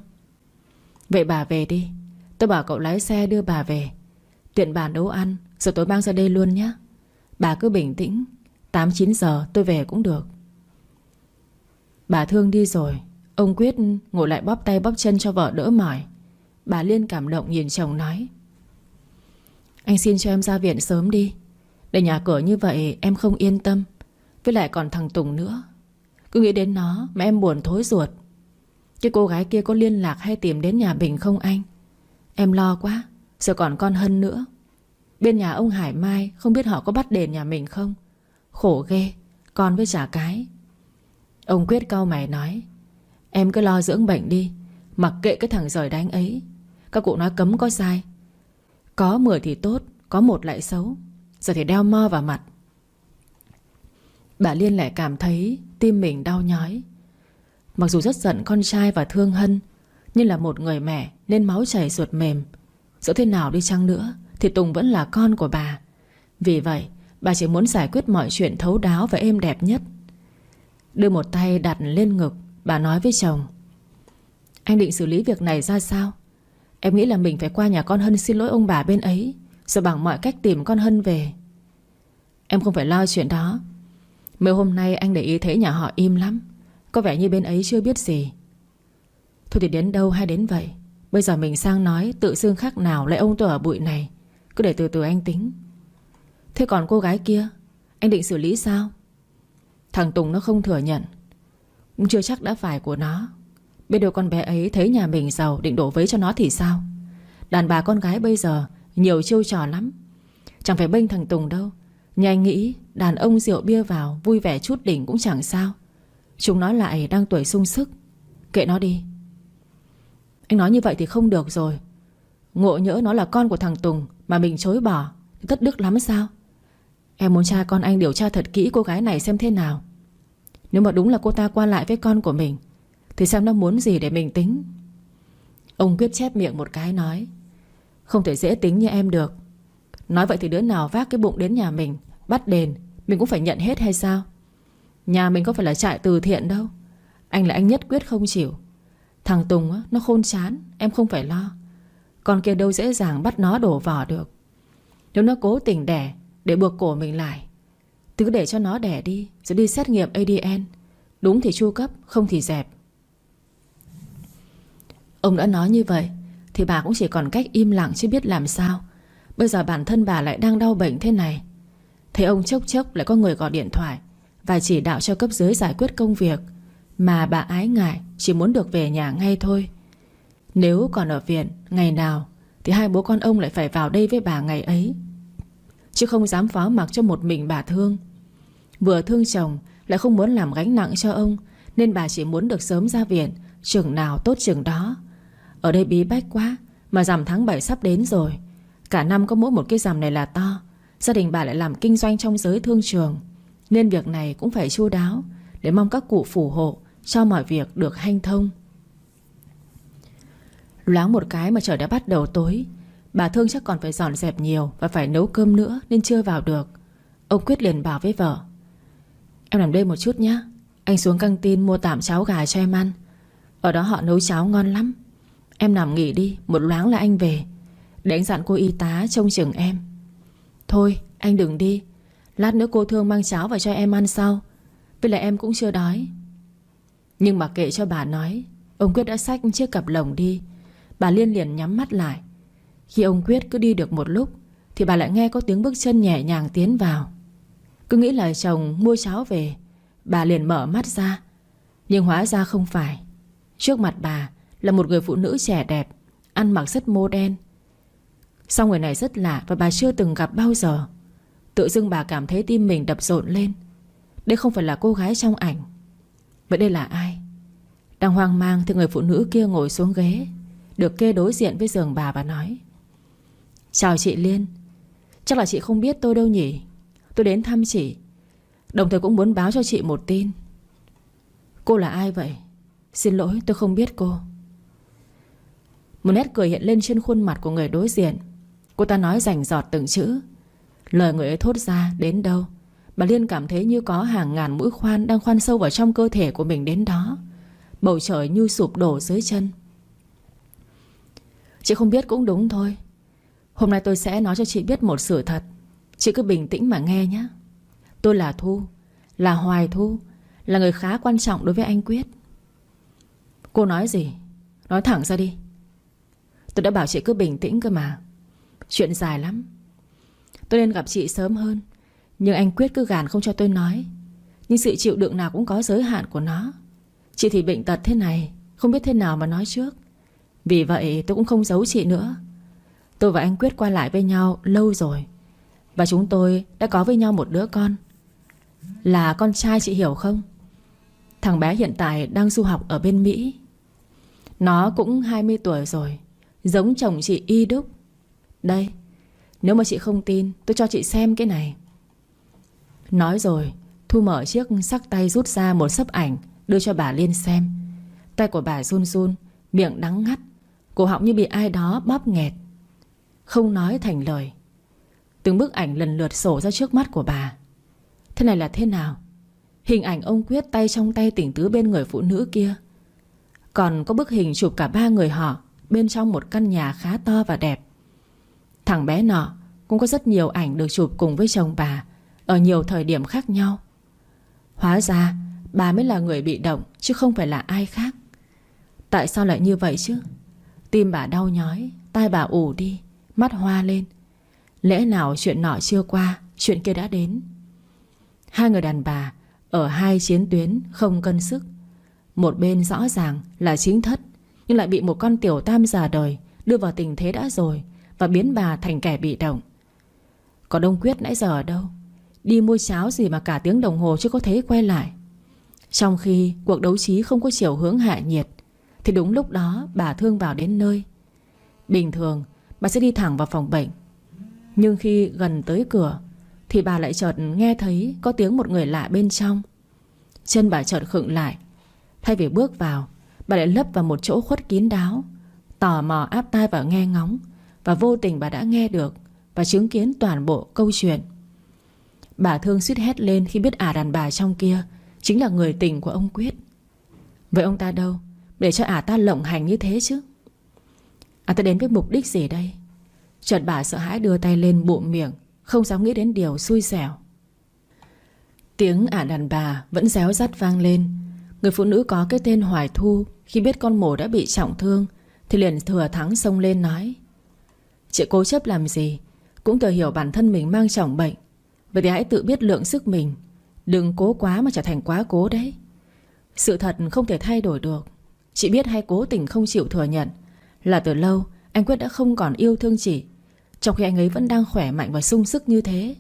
Vậy bà về đi, Tôi bảo cậu lái xe đưa bà về. Tiện bà nấu ăn, Rồi tôi mang ra đây luôn nhé. Bà cứ bình tĩnh 8-9 giờ tôi về cũng được. Bà thương đi rồi, Ông Quyết ngồi lại bóp tay bóp chân cho vợ đỡ mỏi. Bà Liên cảm động nhìn chồng nói anh xin cho em ra viện sớm đi. Để nhà cửa như vậy, em không yên tâm. Với lại còn thằng Tùng nữa. Cứ nghĩ đến nó mà em buồn thối ruột. Cái cô gái kia có liên lạc hay tìm đến nhà Bình không anh? Em lo quá Giờ còn con Hân nữa. Bên nhà ông Hải Mai, Không biết họ có bắt đền nhà mình không? Khổ ghê, Con với trả cái. Ông Quyết cau mày nói, Em cứ lo dưỡng bệnh đi, Mặc kệ cái thằng rời đánh ấy. Các cụ nói cấm có sai có 10 thì tốt, Có một lại xấu. Giờ thì đeo mo vào mặt. Bà Liên lại cảm thấy Tim mình đau nhói. Mặc dù rất giận con trai và thương Hân, Nhưng là một người mẹ Nên máu chảy ruột mềm. Dẫu thế nào đi chăng nữa, Thì Tùng vẫn là con của bà. Vì vậy, bà chỉ muốn giải quyết mọi chuyện thấu đáo và êm đẹp nhất. Đưa một tay đặt lên ngực, Bà nói với chồng, Anh định xử lý việc này ra sao? Em nghĩ là mình phải qua nhà con Hân xin lỗi ông bà bên ấy, Rồi bằng mọi cách tìm con Hân về. Em không phải lo chuyện đó. Mấy hôm nay anh để ý thấy nhà họ im lắm, Có vẻ như bên ấy chưa biết gì. Thôi thì đến đâu hay đến vậy, Bây giờ mình sang nói tự xưng khác nào lại ông tôi ở bụi này, Cứ để từ từ anh tính. Thế còn cô gái kia, Anh định xử lý sao? Thằng Tùng nó không thừa nhận, Cũng chưa chắc đã phải của nó. Biết đâu con bé ấy thấy nhà mình giàu, Định đổ vấy cho nó thì sao? Đàn bà con gái bây giờ Nhiều chiêu trò lắm. Chẳng phải bênh thằng Tùng đâu. Nhưng anh nghĩ đàn ông rượu bia vào Vui vẻ chút đỉnh cũng chẳng sao. Chúng nó lại đang tuổi sung sức. Kệ nó đi. Anh nói như vậy thì không được rồi. Ngộ nhỡ nó là con của thằng Tùng Mà mình chối bỏ thì Tất đức lắm sao? Em muốn cha con anh điều tra thật kỹ cô gái này xem thế nào. Nếu mà đúng là cô ta qua lại với con của mình thì xem nó muốn gì để mình tính. Ông Quyết chép miệng một cái nói Không thể dễ tính như em được. Nói vậy thì đứa nào vác cái bụng đến nhà mình Bắt đền Mình cũng phải nhận hết hay sao? Nhà mình có phải là trại từ thiện đâu. Anh là anh nhất quyết không chịu. Thằng Tùng á, nó khôn chán Em không phải lo. Con kia đâu dễ dàng bắt nó đổ vỏ được. Nếu nó cố tình đẻ Để buộc cổ mình lại Thì cứ để cho nó đẻ đi Rồi đi xét nghiệm ADN Đúng thì chu cấp Không thì dẹp. Ông đã nói như vậy, Thì bà cũng chỉ còn cách im lặng chứ biết làm sao. Bây giờ bản thân bà lại đang đau bệnh thế này. Thấy ông chốc chốc lại có người gọi điện thoại Và chỉ đạo cho cấp dưới giải quyết công việc, Mà bà ái ngại, Chỉ muốn được về nhà ngay thôi. Nếu còn ở viện, Ngày nào Thì hai bố con ông lại phải vào đây với bà ngày ấy, Chứ không dám phó mặc cho một mình bà thương. Vừa thương chồng, Lại không muốn làm gánh nặng cho ông, Nên bà chỉ muốn được sớm ra viện, Chừng nào tốt chừng đó. Ở đây bí bách quá, Mà rằm tháng 7 sắp đến rồi. Cả năm có mỗi một cái rằm này là to. Gia đình bà lại làm kinh doanh trong giới thương trường. Nên việc này cũng phải chu đáo, Để mong các cụ phù hộ, Cho mọi việc được hanh thông. Loáng một cái mà trời đã bắt đầu tối, Bà Thương chắc còn phải dọn dẹp nhiều Và phải nấu cơm nữa nên chưa vào được. Ông Quyết liền bảo với vợ, Em làm đây một chút nhé Anh xuống căng tin mua tạm cháo gà cho em ăn. Ở đó họ nấu cháo ngon lắm. Em nằm nghỉ đi, Một loáng là anh về. Để anh dặn cô y tá trông chừng em. Thôi, anh đừng đi. Lát nữa cô Thương mang cháo vào cho em ăn sau. Vì là em cũng chưa đói. Nhưng mà kệ cho bà nói, Ông Quyết đã xách chiếc cặp lồng đi. Bà Liên liền nhắm mắt lại. Khi ông Quyết cứ đi được một lúc, Thì bà lại nghe có tiếng bước chân nhẹ nhàng tiến vào. Cứ nghĩ là chồng mua cháo về, Bà liền mở mắt ra. Nhưng hóa ra không phải. Trước mặt bà là một người phụ nữ trẻ đẹp, Ăn mặc rất mô đen. Sao người này rất lạ Và bà chưa từng gặp bao giờ. Tự dưng bà cảm thấy tim mình đập rộn lên. Đây không phải là cô gái trong ảnh. Vậy đây là ai? Đang hoang mang thì người phụ nữ kia ngồi xuống ghế, Được kê đối diện với giường bà và nói, Chào chị Liên. Chắc là chị không biết tôi đâu nhỉ? Tôi đến thăm chị. Đồng thời cũng muốn báo cho chị một tin. Cô là ai vậy? Xin lỗi, tôi không biết cô. Một nét cười hiện lên trên khuôn mặt của người đối diện. Cô ta nói rành giọt từng chữ. Lời người ấy thốt ra, đến đâu? Bà Liên cảm thấy như có hàng ngàn mũi khoan Đang khoan sâu vào trong cơ thể của mình đến đó. Bầu trời như sụp đổ dưới chân. Chị không biết cũng đúng thôi. Hôm nay tôi sẽ nói cho chị biết một sự thật. Chị cứ bình tĩnh mà nghe nhé. Tôi là Thu, Là Hoài Thu, Là người khá quan trọng đối với anh Quyết. Cô nói gì? Nói thẳng ra đi. Tôi đã bảo chị cứ bình tĩnh cơ mà. Chuyện dài lắm. Tôi nên gặp chị sớm hơn. Nhưng anh Quyết cứ gàn không cho tôi nói. Nhưng sự chịu đựng nào cũng có giới hạn của nó. Chị thì bệnh tật thế này, Không biết thế nào mà nói trước. Vì vậy tôi cũng không giấu chị nữa. Tôi và anh Quyết qua lại với nhau lâu rồi. Và chúng tôi đã có với nhau một đứa con. Là con trai chị hiểu không? Thằng bé hiện tại đang du học ở bên Mỹ. Nó cũng 20 tuổi rồi. Giống chồng chị y đúc. Đây, Nếu mà chị không tin, tôi cho chị xem cái này. Nói rồi, Thu mở chiếc sắc tay rút ra một sấp ảnh, Đưa cho bà Liên xem. Tay của bà run run, Miệng đắng ngắt. Cổ họng như bị ai đó bóp nghẹt. Không nói thành lời. Từng bức ảnh lần lượt sổ ra trước mắt của bà. Thế này là thế nào? Hình ảnh ông Quyết tay trong tay tỉnh tứ bên người phụ nữ kia. Còn có bức hình chụp cả ba người họ. Bên trong một căn nhà khá to và đẹp. Thằng bé nọ cũng có rất nhiều ảnh được chụp cùng với chồng bà, Ở nhiều thời điểm khác nhau. Hóa ra, bà mới là người bị động Chứ không phải là ai khác. Tại sao lại như vậy chứ? Tim bà đau nhói, Tai bà ù đi, Mắt hoa lên. Lẽ nào chuyện nọ chưa qua, Chuyện kia đã đến? Hai người đàn bà Ở hai chiến tuyến không cân sức. Một bên rõ ràng là chính thất nhưng lại bị một con tiểu tam già đời Đưa vào tình thế đã rồi và biến bà thành kẻ bị động. Còn Đông Quyết nãy giờ ở đâu? Đi mua cháo gì mà cả tiếng đồng hồ chưa có thấy quay lại. Trong khi cuộc đấu trí không có chiều hướng hạ nhiệt, Thì đúng lúc đó bà Thương vào đến nơi. Bình thường, bà sẽ đi thẳng vào phòng bệnh. Nhưng khi gần tới cửa, Thì bà lại chợt nghe thấy Có tiếng một người lạ bên trong. Chân bà chợt khựng lại, Thay vì bước vào Bà lại lấp vào một chỗ khuất kín đáo. Tò mò áp tai vào nghe ngóng, Và vô tình bà đã nghe được Và chứng kiến toàn bộ câu chuyện. Bà thương suýt hét lên Khi biết ả đàn bà trong kia Chính là người tình của ông Quyết. Vậy ông ta đâu? Để cho ả ta lộng hành như thế chứ. À ta đến với mục đích gì đây? Chợt bà sợ hãi đưa tay lên bụng miệng, Không dám nghĩ đến điều xui xẻo. Tiếng ả đàn bà Vẫn réo rắt vang lên Người phụ nữ có cái tên Hoài Thu, Khi biết con mổ đã bị trọng thương, Thì liền thừa thắng xông lên nói, Chị cố chấp làm gì? Cũng tự hiểu bản thân mình mang trọng bệnh. Vậy thì hãy tự biết lượng sức mình. Đừng cố quá mà trở thành quá cố đấy. Sự thật không thể thay đổi được. Chị biết hay cố tình không chịu thừa nhận. Là từ lâu, Anh Quyết đã không còn yêu thương chị, Trong khi anh ấy vẫn đang khỏe mạnh và sung sức như thế.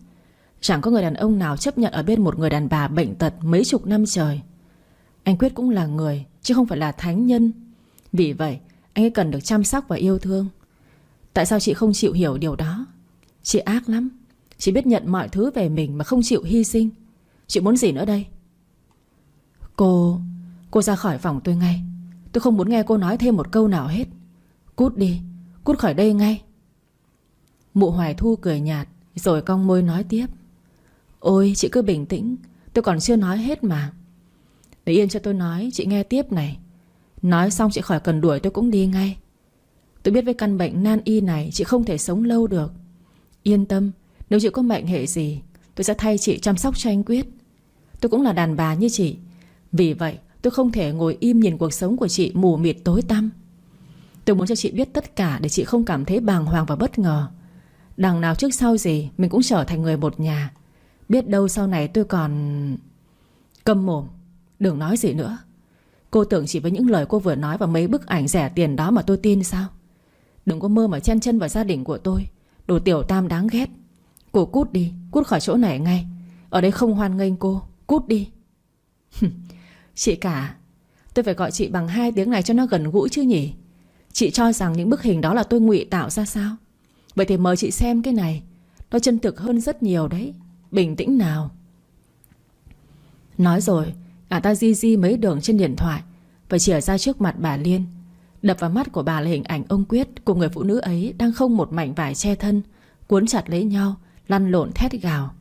Chẳng có người đàn ông nào chấp nhận Ở bên một người đàn bà bệnh tật mấy chục năm trời. Anh Quyết cũng là người, Chứ không phải là thánh nhân. Vì vậy, anh ấy cần được chăm sóc và yêu thương. Tại sao chị không chịu hiểu điều đó? Chị ác lắm. Chị biết nhận mọi thứ về mình mà không chịu hy sinh. Chị muốn gì nữa đây? Cô Cô ra khỏi phòng tôi ngay. Tôi không muốn nghe cô nói thêm một câu nào hết. Cút đi, Cút khỏi đây ngay. Mụ Hoài Thu cười nhạt, Rồi cong môi nói tiếp. Ôi, chị cứ bình tĩnh. Tôi còn chưa nói hết mà. Để yên cho tôi nói, Chị nghe tiếp này. Nói xong chị khỏi cần đuổi, tôi cũng đi ngay. Tôi biết với căn bệnh nan y này, Chị không thể sống lâu được. Yên tâm, Nếu chị có mệnh hệ gì, Tôi sẽ thay chị chăm sóc cho anh Quyết. Tôi cũng là đàn bà như chị. Vì vậy, tôi không thể ngồi im nhìn cuộc sống của chị mù mịt tối tăm. Tôi muốn cho chị biết tất cả Để chị không cảm thấy bàng hoàng và bất ngờ. Đằng nào trước sau gì, Mình cũng trở thành người một nhà. Biết đâu sau này tôi còn Câm mồm. Đừng nói gì nữa. Cô tưởng chỉ với những lời cô vừa nói Và mấy bức ảnh rẻ tiền đó mà tôi tin sao? Đừng có mơ mà chen chân vào gia đình của tôi. Đồ tiểu tam đáng ghét. Cô cút đi, Cút khỏi chỗ này ngay. Ở đây không hoan nghênh cô. Cút đi. Chị cả, Tôi phải gọi chị bằng hai tiếng này cho nó gần gũi chứ nhỉ? Chị cho rằng những bức hình đó là tôi ngụy tạo ra sao? Vậy thì mời chị xem cái này. Nó chân thực hơn rất nhiều đấy. Bình tĩnh nào. Nói rồi Ả ta di di mấy đường trên điện thoại, Và chỉa ra trước mặt bà Liên. Đập vào mắt của bà là hình ảnh ông Quyết Cùng người phụ nữ ấy đang không một mảnh vải che thân, Cuốn chặt lấy nhau, Lăn lộn thét gào.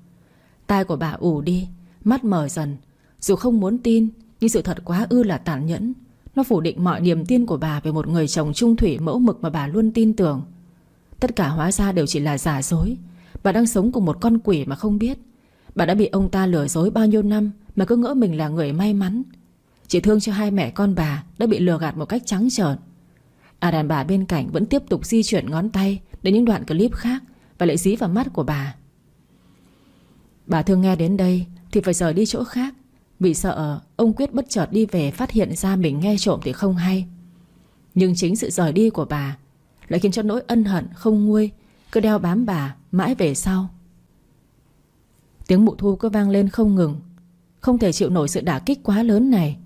Tai của bà ủ đi, Mắt mở dần. Dù không muốn tin, Nhưng sự thật quá ư là tàn nhẫn. Nó phủ định mọi niềm tin của bà Về một người chồng trung thủy mẫu mực mà bà luôn tin tưởng. Tất cả hóa ra đều chỉ là giả dối. Bà đang sống cùng một con quỷ mà không biết. Bà đã bị ông ta lừa dối bao nhiêu năm Mà cứ ngỡ mình là người may mắn. Chỉ thương cho hai mẹ con bà Đã bị lừa gạt một cách trắng trợn. À đàn bà bên cạnh vẫn tiếp tục di chuyển ngón tay Đến những đoạn clip khác Và lại dí vào mắt của bà. Bà thương nghe đến đây Thì phải rời đi chỗ khác, Vì sợ ông Quyết bất chợt đi về Phát hiện ra mình nghe trộm thì không hay. Nhưng chính sự rời đi của bà Lại khiến cho nỗi ân hận không nguôi, Cứ đeo bám bà mãi về sau. Tiếng mụ thu cứ vang lên không ngừng. Không thể chịu nổi sự đả kích quá lớn này.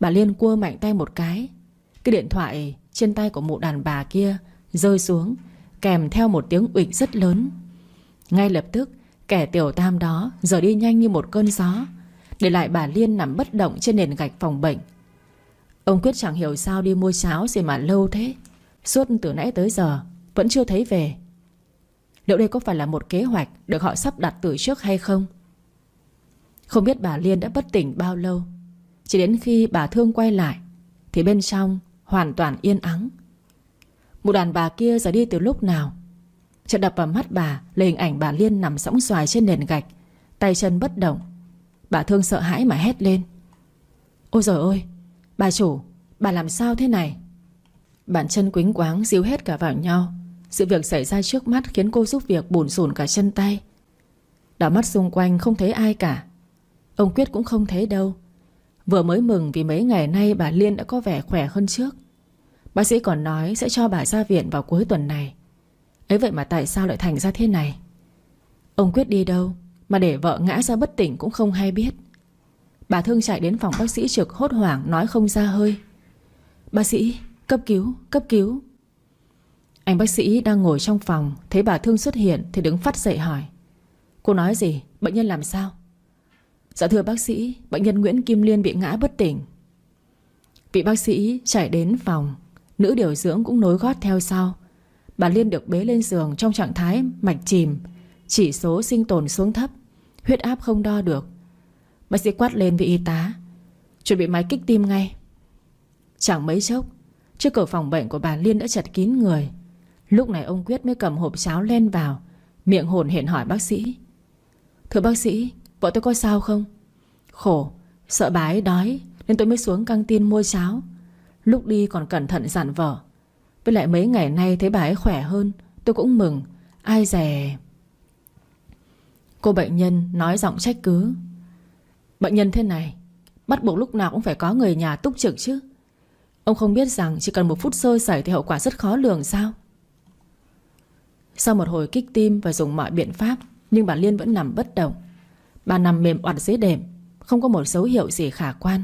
Bà Liên cua mạnh tay một cái. Cái điện thoại trên tay của mụ đàn bà kia Rơi xuống, Kèm theo một tiếng ụnh rất lớn. Ngay lập tức, Kẻ tiểu tam đó giờ đi nhanh như một cơn gió, Để lại bà Liên nằm bất động trên nền gạch phòng bệnh. Ông Quyết chẳng hiểu sao đi mua cháo gì mà lâu thế. Suốt từ nãy tới giờ, Vẫn chưa thấy về. Liệu đây có phải là một kế hoạch Được họ sắp đặt từ trước hay không? Không biết bà Liên đã bất tỉnh bao lâu. Chỉ đến khi bà Thương quay lại, Thì bên trong hoàn toàn yên ắng. Một đàn bà kia rời đi từ lúc nào? Chợt đập vào mắt bà Là hình ảnh bà Liên nằm sóng xoài trên nền gạch, Tay chân bất động. Bà Thương sợ hãi mà hét lên. Ôi trời ơi, Bà chủ, Bà làm sao thế này? Bàn chân quính quáng díu hết cả vào nhau. Sự việc xảy ra trước mắt Khiến cô giúp việc bùn rủn cả chân tay. Đảo mắt xung quanh không thấy ai cả. Ông Quyết cũng không thấy đâu. Vừa mới mừng vì mấy ngày nay bà Liên đã có vẻ khỏe hơn trước. Bác sĩ còn nói sẽ cho bà ra viện vào cuối tuần này. Ấy vậy mà tại sao lại thành ra thế này? Ông Quyết đi đâu Mà để vợ ngã ra bất tỉnh cũng không hay biết. Bà Thương chạy đến phòng bác sĩ trực hốt hoảng Nói không ra hơi. Bác sĩ, Cấp cứu Cấp cứu. Anh bác sĩ đang ngồi trong phòng, Thấy bà Thương xuất hiện Thì đứng phát dậy hỏi. Cô nói gì? Bệnh nhân làm sao? Dạ thưa bác sĩ, Bệnh nhân Nguyễn Kim Liên bị ngã bất tỉnh. Vị bác sĩ chạy đến phòng. Nữ điều dưỡng cũng nối gót theo sau. Bà Liên được bế lên giường Trong trạng thái mạch chìm, Chỉ số sinh tồn xuống thấp, Huyết áp không đo được. Bác sĩ quát lên vị y tá. Chuẩn bị máy kích tim ngay. Chẳng mấy chốc, Trước cửa phòng bệnh của bà Liên đã chật kín người. Lúc này ông Quyết mới cầm hộp cháo lên vào, Miệng hồn hiện hỏi bác sĩ. Thưa bác sĩ Vợ tôi có sao không? Khổ, Sợ bà ấy đói, Nên tôi mới xuống căng tin mua cháo. Lúc đi còn cẩn thận dặn vợ, Với lại mấy ngày nay thấy bà ấy khỏe hơn, Tôi cũng mừng, Ai dè. Cô bệnh nhân nói giọng trách cứ, Bệnh nhân thế này, Bắt buộc lúc nào cũng phải có người nhà túc trực chứ. Ông không biết rằng Chỉ cần một phút sơ sẩy thì hậu quả rất khó lường sao? Sau một hồi kích tim Và dùng mọi biện pháp, Nhưng bà Liên vẫn nằm bất động. Bà nằm mềm oặt dưới đệm, Không có một dấu hiệu gì khả quan.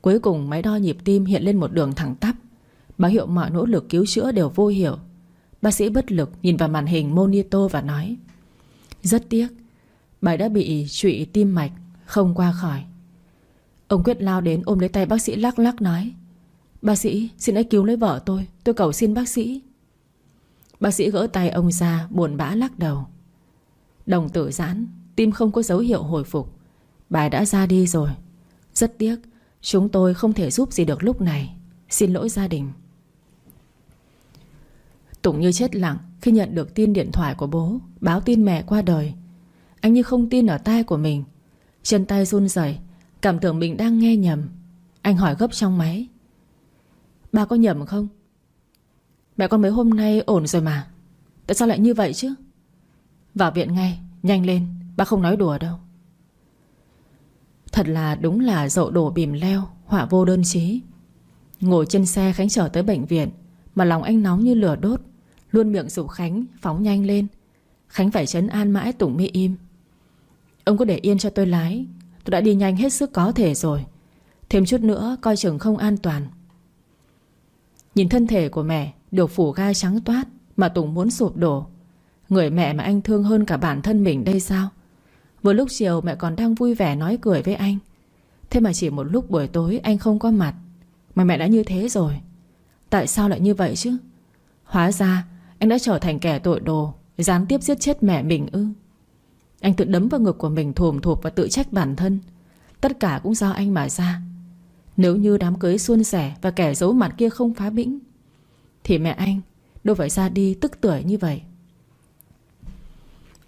Cuối cùng máy đo nhịp tim hiện lên một đường thẳng tắp. Báo hiệu mọi nỗ lực cứu chữa đều vô hiệu. Bác sĩ bất lực nhìn vào màn hình monitor và nói, Rất tiếc, Bà đã bị trụy tim mạch, Không qua khỏi. Ông Quyết lao đến ôm lấy tay bác sĩ lắc lắc nói, Bác sĩ, xin hãy cứu lấy vợ tôi Tôi cầu xin bác sĩ. Bác sĩ gỡ tay ông ra, buồn bã lắc đầu. Đồng tử giãn, Tim không có dấu hiệu hồi phục. Bà đã ra đi rồi. Rất tiếc, Chúng tôi không thể giúp gì được lúc này. Xin lỗi gia đình. Tùng như chết lặng, Khi nhận được tin điện thoại của bố, Báo tin mẹ qua đời. Anh như không tin ở tai của mình. Chân tay run rẩy, Cảm tưởng mình đang nghe nhầm. Anh hỏi gấp trong máy. Bà có nhầm không? Mẹ con mấy hôm nay ổn rồi mà. Tại sao lại như vậy chứ? Vào viện ngay, Nhanh lên, Bác không nói đùa đâu. Thật là đúng là dậu đổ bìm leo, Họa vô đơn chí. Ngồi trên xe Khánh trở tới bệnh viện, Mà lòng anh nóng như lửa đốt, Luôn miệng rủ Khánh, phóng nhanh lên. Khánh phải chấn an mãi Tùng mi im. Ông có để yên cho tôi lái, Tôi đã đi nhanh hết sức có thể rồi. Thêm chút nữa coi chừng không an toàn. Nhìn thân thể của mẹ được phủ gai trắng toát Mà Tùng muốn sụp đổ. Người mẹ mà anh thương hơn cả bản thân mình đây sao? Vừa lúc chiều mẹ còn đang vui vẻ nói cười với anh. Thế mà chỉ một lúc buổi tối anh không có mặt, Mà mẹ đã như thế rồi. Tại sao lại như vậy chứ? Hóa ra anh đã trở thành kẻ tội đồ, Gián tiếp giết chết mẹ mình ư? Anh tự đấm vào ngực của mình thùm thụp Và tự trách bản thân. Tất cả cũng do anh mà ra. Nếu như đám cưới suôn sẻ Và kẻ giấu mặt kia không phá bĩnh thì mẹ anh, đâu phải ra đi tức tuổi như vậy.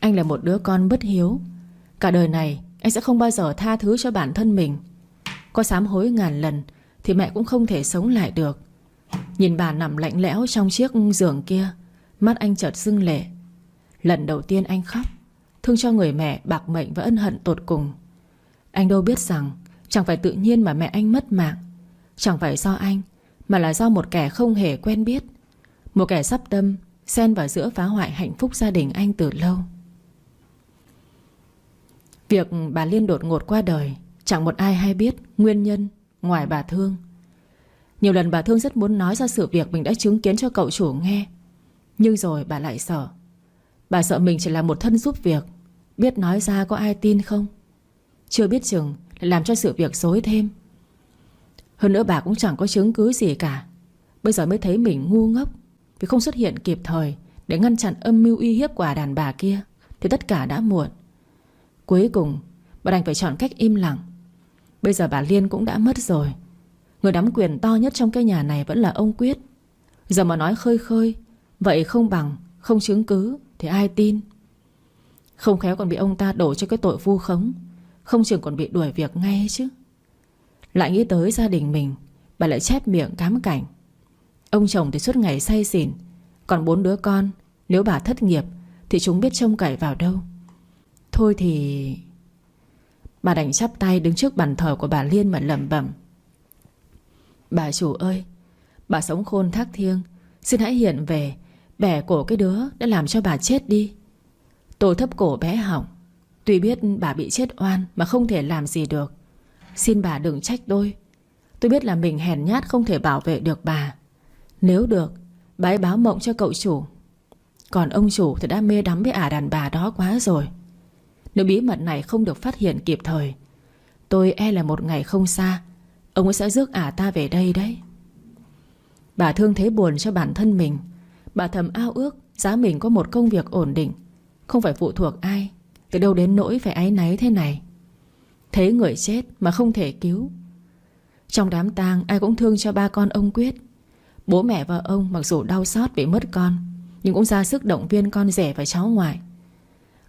Anh là một đứa con bất hiếu. Cả đời này, anh sẽ không bao giờ tha thứ cho bản thân mình. Có sám hối ngàn lần, Thì mẹ cũng không thể sống lại được. Nhìn bà nằm lạnh lẽo trong chiếc giường kia, Mắt anh chợt dưng lệ. Lần đầu tiên anh khóc, Thương cho người mẹ bạc mệnh và ân hận tột cùng. Anh đâu biết rằng, Chẳng phải tự nhiên mà mẹ anh mất mạng. Chẳng phải do anh mà là do một kẻ không hề quen biết. Một kẻ sắp tâm Xen vào giữa phá hoại hạnh phúc gia đình anh từ lâu. Việc bà Liên đột ngột qua đời, Chẳng một ai hay biết nguyên nhân Ngoài bà Thương. Nhiều lần bà Thương rất muốn nói ra sự việc Mình đã chứng kiến cho cậu chủ nghe, Nhưng rồi bà lại sợ. Bà sợ mình chỉ là một thân giúp việc, Biết nói ra có ai tin không? Chưa biết chừng lại làm cho sự việc dối thêm. Hơn nữa bà cũng chẳng có chứng cứ gì cả. Bây giờ mới thấy mình ngu ngốc Vì không xuất hiện kịp thời Để ngăn chặn âm mưu uy hiếp của đàn bà kia Thì tất cả đã muộn. Cuối cùng bà đành phải chọn cách im lặng. Bây giờ bà Liên cũng đã mất rồi. Người nắm quyền to nhất trong cái nhà này Vẫn là ông Quyết. Giờ mà nói khơi khơi Vậy không bằng, không chứng cứ Thì ai tin? Không khéo còn bị ông ta đổ cho cái tội vu khống Không chừng còn bị đuổi việc ngay chứ. Lại nghĩ tới gia đình mình Bà lại chép miệng cám cảnh Ông chồng thì suốt ngày say xỉn Còn bốn đứa con Nếu bà thất nghiệp Thì chúng biết trông cậy vào đâu Thôi thì... Bà đành chắp tay đứng trước bàn thờ của bà Liên mà lẩm bẩm. Bà chủ ơi, bà sống khôn thác thiêng, xin hãy hiện về, bẻ cổ cái đứa đã làm cho bà chết đi. Tôi thấp cổ bé hỏng, tuy biết bà bị chết oan mà không thể làm gì được. Xin bà đừng trách tôi. Tôi biết là mình hèn nhát không thể bảo vệ được bà. Nếu được, Bà ấy báo mộng cho cậu chủ. Còn ông chủ thì đã mê đắm với ả đàn bà đó quá rồi. Nếu bí mật này không được phát hiện kịp thời, Tôi e là một ngày không xa, Ông ấy sẽ rước ả ta về đây đấy. Bà thương thấy buồn cho bản thân mình. Bà thầm ao ước Giá mình có một công việc ổn định, Không phải phụ thuộc ai Từ đâu đến nỗi phải áy náy thế này. Thấy người chết mà không thể cứu. Trong đám tang ai cũng thương cho ba con ông Quyết. Bố mẹ và ông mặc dù đau xót vì mất con Nhưng cũng ra sức động viên con rể và cháu ngoại.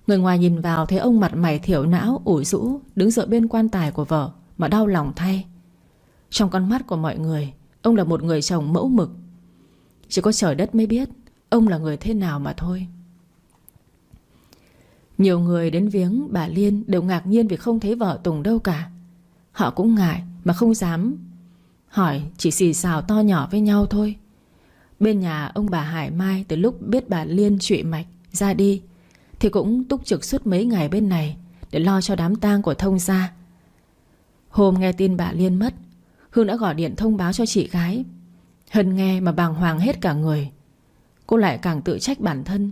Người ngoài nhìn vào thấy ông mặt mày thiểu não, ủi rũ Đứng dựa bên quan tài của vợ Mà đau lòng thay. Trong con mắt của mọi người Ông là một người chồng mẫu mực. Chỉ có trời đất mới biết Ông là người thế nào mà thôi. Nhiều người đến viếng bà Liên Đều ngạc nhiên vì không thấy vợ Tùng đâu cả. Họ cũng ngại mà không dám Hỏi, chỉ xì xào to nhỏ với nhau thôi. Bên nhà ông bà Hải Mai Từ lúc biết bà Liên trụy mạch Ra đi, Thì cũng túc trực suốt mấy ngày bên này Để lo cho đám tang của thông gia. Hôm nghe tin bà Liên mất, Hương đã gọi điện thông báo cho chị gái. Hân nghe mà bàng hoàng hết cả người. Cô lại càng tự trách bản thân.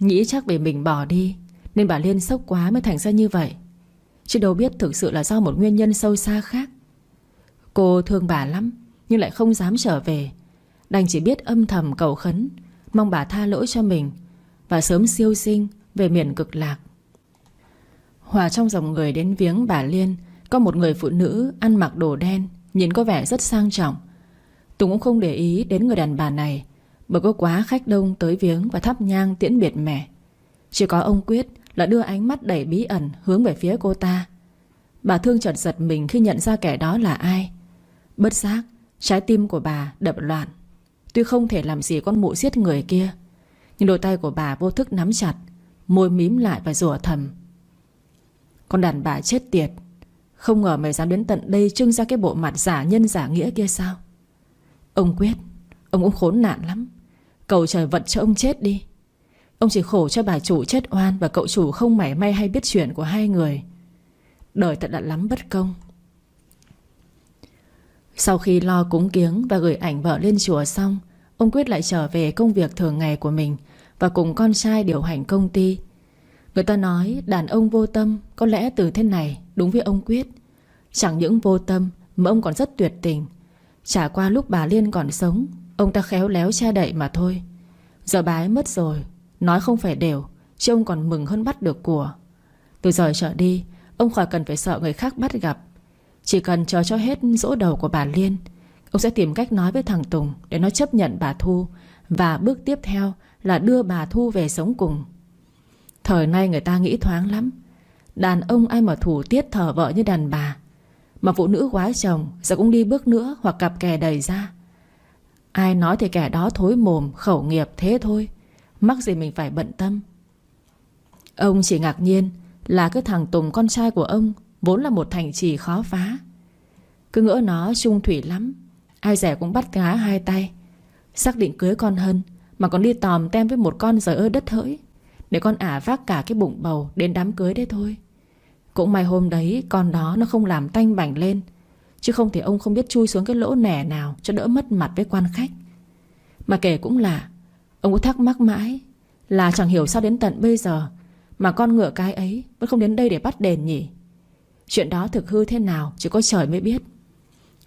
Nghĩ chắc vì mình bỏ đi nên bà Liên sốc quá mới thành ra như vậy. Chứ đâu biết thực sự là do một nguyên nhân sâu xa khác. Cô thương bà lắm, Nhưng lại không dám trở về. Đành chỉ biết âm thầm cầu khấn, Mong bà tha lỗi cho mình, Và sớm siêu sinh về miền cực lạc. Hòa trong dòng người đến viếng bà Liên, Có một người phụ nữ ăn mặc đồ đen, Nhìn có vẻ rất sang trọng. Tùng cũng không để ý đến người đàn bà này, Bởi có quá khách đông tới viếng Và thắp nhang tiễn biệt mẹ. Chỉ có ông Quyết là đưa ánh mắt đầy bí ẩn Hướng về phía cô ta. Bà thương chợt giật mình khi nhận ra kẻ đó là ai. Bất giác, Trái tim của bà đập loạn. Tuy không thể làm gì con mụ giết người kia, Nhưng đôi tay của bà vô thức nắm chặt, Môi mím lại và rủa thầm. Con đàn bà chết tiệt, Không ngờ mày dám đến tận đây Trưng ra cái bộ mặt giả nhân giả nghĩa kia sao? Ông quyết, Ông cũng khốn nạn lắm. Cầu trời vận cho ông chết đi. Ông chỉ khổ cho bà chủ chết oan Và cậu chủ không mảy may hay biết chuyện của hai người. Đời thật là lắm bất công. Sau khi lo cúng kiếng Và gửi ảnh vợ lên chùa xong, Ông Quyết lại trở về công việc thường ngày của mình Và cùng con trai điều hành công ty. Người ta nói đàn ông vô tâm Có lẽ từ thế này đúng với ông Quyết. Chẳng những vô tâm Mà ông còn rất tuyệt tình. Chả qua lúc bà Liên còn sống, Ông ta khéo léo che đậy mà thôi. Giờ bà ấy mất rồi Nói không phải đều, Chứ ông còn mừng hơn bắt được của. Từ giờ trở đi, Ông khỏi cần phải sợ người khác bắt gặp. Chỉ cần chờ cho hết dỗ đầu của bà Liên, Ông sẽ tìm cách nói với thằng Tùng Để nó chấp nhận bà Thu Và bước tiếp theo là đưa bà Thu về sống cùng. Thời nay người ta nghĩ thoáng lắm, Đàn ông ai mà thủ tiết thờ vợ như đàn bà, Mà phụ nữ quá chồng Giờ cũng đi bước nữa hoặc cặp kè đầy ra. Ai nói thì kẻ đó thối mồm, Khẩu nghiệp thế thôi. Mắc gì mình phải bận tâm? Ông chỉ ngạc nhiên Là cái thằng Tùng con trai của ông Vốn là một thành trì khó phá. Cứ ngỡ nó trung thủy lắm, Ai rẻ cũng bắt gá hai tay. Xác định cưới con hơn Mà còn đi tòm tem với một con giời ơi đất hỡi. Để con ả vác cả cái bụng bầu Đến đám cưới đấy thôi. Cũng may hôm đấy con đó nó không làm tanh bảnh lên, Chứ không thì ông không biết chui xuống cái lỗ nẻ nào Cho đỡ mất mặt với quan khách. Mà kể cũng là Ông có thắc mắc mãi, Là chẳng hiểu sao đến tận bây giờ Mà con ngựa cái ấy Vẫn không đến đây để bắt đền nhỉ? Chuyện đó thực hư thế nào Chỉ có trời mới biết.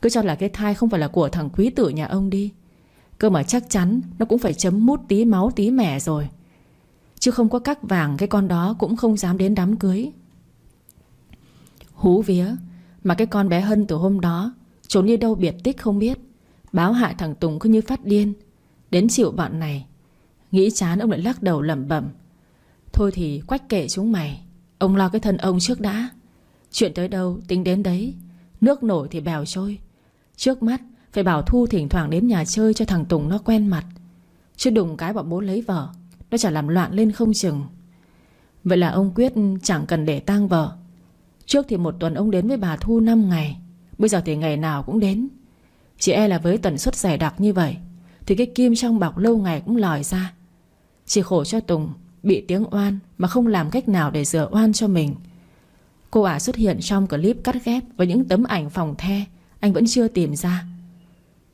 Cứ cho là cái thai không phải là của thằng quý tử nhà ông đi, Cơ mà chắc chắn Nó cũng phải chấm mút tí máu tí mẻ rồi. Chứ không có cắc vàng, Cái con đó cũng không dám đến đám cưới. Hú vía, Mà cái con bé Hân từ hôm đó Trốn đi đâu biệt tích không biết, Báo hại thằng Tùng cứ như phát điên. Đến chịu bọn này Nghĩ chán, ông lại lắc đầu lẩm bẩm. Thôi thì quách kệ chúng mày, Ông lo cái thân ông trước đã. Chuyện tới đâu, tính đến đấy. Nước nổi thì bèo trôi. Trước mắt, phải bảo Thu thỉnh thoảng đến nhà chơi Cho thằng Tùng nó quen mặt. Chứ đùng cái bọn bố lấy vợ, Nó chả làm loạn lên không chừng. Vậy là ông quyết chẳng cần để tang vợ. Trước thì một tuần ông đến với bà Thu 5 ngày, Bây giờ thì ngày nào cũng đến. Chỉ e là với tần suất dày đặc như vậy, Thì cái kim trong bọc lâu ngày cũng lòi ra. Chỉ khổ cho Tùng Bị tiếng oan Mà không làm cách nào để rửa oan cho mình. Cô ả xuất hiện trong clip cắt ghép Với những tấm ảnh phòng the, Anh vẫn chưa tìm ra.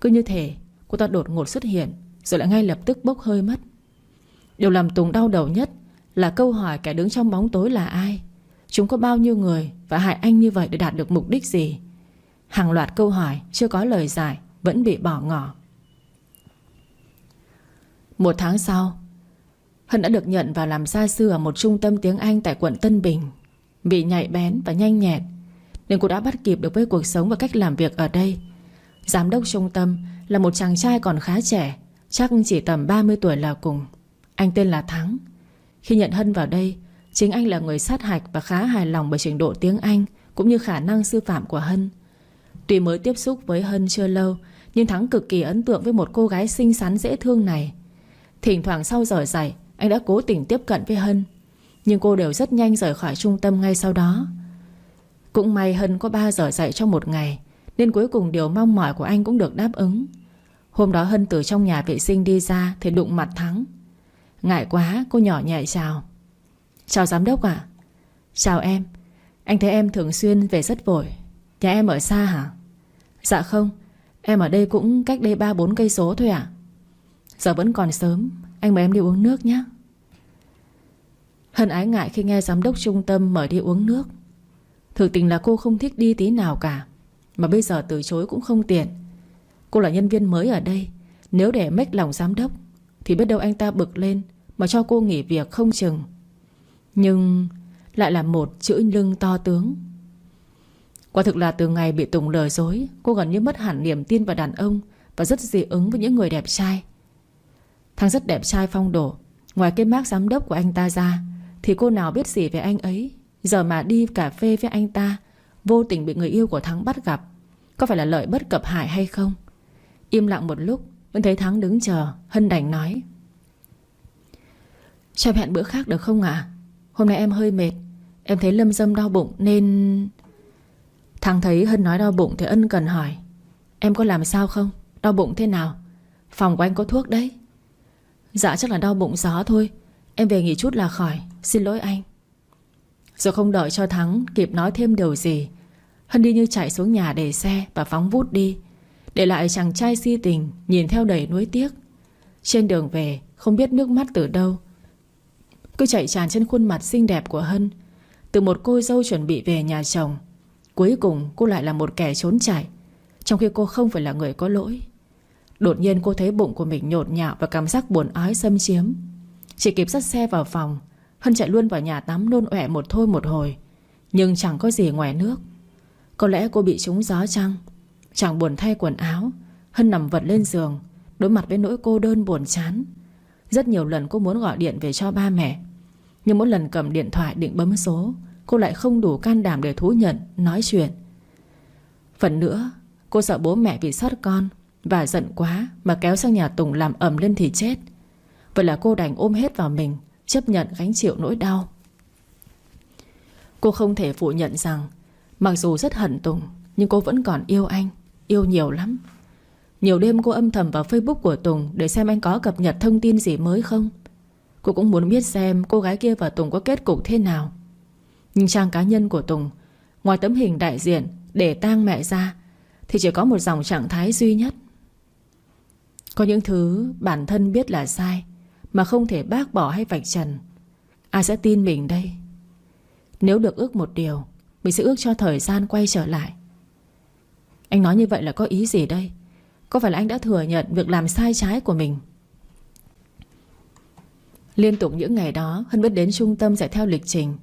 Cứ như thể cô ta đột ngột xuất hiện, Rồi lại ngay lập tức bốc hơi mất. Điều làm Tùng đau đầu nhất Là câu hỏi kẻ đứng trong bóng tối là ai, Chúng có bao nhiêu người Và hại anh như vậy để đạt được mục đích gì. Hàng loạt câu hỏi Chưa có lời giải Vẫn bị bỏ ngỏ. Một tháng sau Hân đã được nhận vào làm gia sư Ở một trung tâm tiếng Anh tại quận Tân Bình. Bị nhạy bén và nhanh nhẹn, Nên cô đã bắt kịp được với cuộc sống Và cách làm việc ở đây. Giám đốc trung tâm là một chàng trai còn khá trẻ, Chắc chỉ tầm 30 tuổi là cùng. Anh tên là Thắng. Khi nhận Hân vào đây, Chính anh là người sát hạch và khá hài lòng bởi trình độ tiếng Anh Cũng như khả năng sư phạm của Hân. Tuy mới tiếp xúc với Hân chưa lâu, Nhưng Thắng cực kỳ ấn tượng với một cô gái xinh xắn dễ thương này. Thỉnh thoảng sau giờ dạy anh đã cố tình tiếp cận với Hân, Nhưng cô đều rất nhanh rời khỏi trung tâm ngay sau đó. Cũng may Hân có 3 giờ dạy trong một ngày, Nên cuối cùng điều mong mỏi của anh cũng được đáp ứng. Hôm đó Hân từ trong nhà vệ sinh đi ra Thì đụng mặt Thắng. Ngại quá, cô nhỏ nhẹ chào. Chào giám đốc ạ. Chào em, Anh thấy em thường xuyên về rất vội. Nhà em ở xa hả? Dạ không, Em ở đây cũng cách đây 3-4 cây số thôi ạ. Giờ vẫn còn sớm. Anh mời em đi uống nước nhé. Hân ái ngại khi nghe giám đốc trung tâm mời đi uống nước. Thực tình là cô không thích đi tí nào cả, Mà bây giờ từ chối cũng không tiện. Cô là nhân viên mới ở đây, Nếu để mách lòng giám đốc, Thì biết đâu anh ta bực lên Mà cho cô nghỉ việc không chừng. Nhưng lại là một chữ lưng to tướng. Quả thực là từ ngày bị Tùng lừa dối, Cô gần như mất hẳn niềm tin vào đàn ông Và rất dị ứng với những người đẹp trai. Thằng rất đẹp trai phong độ. Ngoài cái mác giám đốc của anh ta ra, Thì cô nào biết gì về anh ấy? Giờ mà đi cà phê với anh ta, Vô tình bị người yêu của Thắng bắt gặp, Có phải là lợi bất cập hại hay không? Im lặng một lúc, Vẫn thấy Thắng đứng chờ, Hân đành nói. Cho em hẹn bữa khác được không ạ? Hôm nay em hơi mệt, Em thấy lâm dâm đau bụng nên Thằng thấy Hân nói đau bụng thì ân cần hỏi. Em có làm sao không? Đau bụng thế nào? Phòng của anh có thuốc đấy. Dạ chắc là đau bụng gió thôi. Em về nghỉ chút là khỏi. Xin lỗi anh. Rồi không đợi cho Thắng kịp nói thêm điều gì, Hân đi như chạy xuống nhà để xe Và phóng vút đi. Để lại chàng trai si tình Nhìn theo đầy nuối tiếc. Trên đường về, không biết nước mắt từ đâu. Cứ chạy tràn trên khuôn mặt xinh đẹp của Hân. Từ một cô dâu chuẩn bị về nhà chồng, Cuối cùng cô lại là một kẻ trốn chạy, Trong khi cô không phải là người có lỗi. Đột nhiên cô thấy bụng của mình nhột nhạo Và cảm giác buồn ái xâm chiếm. Chỉ kịp dắt xe vào phòng. Hân chạy luôn vào nhà tắm nôn ọe một thôi một hồi. Nhưng chẳng có gì ngoài nước. Có lẽ cô bị trúng gió chăng? Chẳng buồn thay quần áo. Hân nằm vật lên giường, Đối mặt với nỗi cô đơn buồn chán. Rất nhiều lần cô muốn gọi điện về cho ba mẹ. Nhưng mỗi lần cầm điện thoại định bấm số, Cô lại không đủ can đảm để thú nhận, Nói chuyện. Phần nữa, cô sợ bố mẹ bị sót con. Và giận quá mà kéo sang nhà Tùng làm ẩm lên thì chết. Vậy là cô đành ôm hết vào mình, Chấp nhận gánh chịu nỗi đau. Cô không thể phủ nhận rằng, Mặc dù rất hận Tùng, Nhưng cô vẫn còn yêu anh, Yêu nhiều lắm. Nhiều đêm cô âm thầm vào facebook của Tùng Để xem anh có cập nhật thông tin gì mới không. Cô cũng muốn biết xem cô gái kia và Tùng có kết cục thế nào. Nhưng trang cá nhân của Tùng, Ngoài tấm hình đại diện để tang mẹ ra, Thì chỉ có một dòng trạng thái duy nhất. Có những thứ bản thân biết là sai, Mà không thể bác bỏ hay vạch trần. Ai sẽ tin mình đây? Nếu được ước một điều, Mình sẽ ước cho thời gian quay trở lại. Anh nói như vậy là có ý gì đây? Có phải là anh đã thừa nhận Việc làm sai trái của mình? Liên tục những ngày đó, Hân biết đến trung tâm dạy theo lịch trình.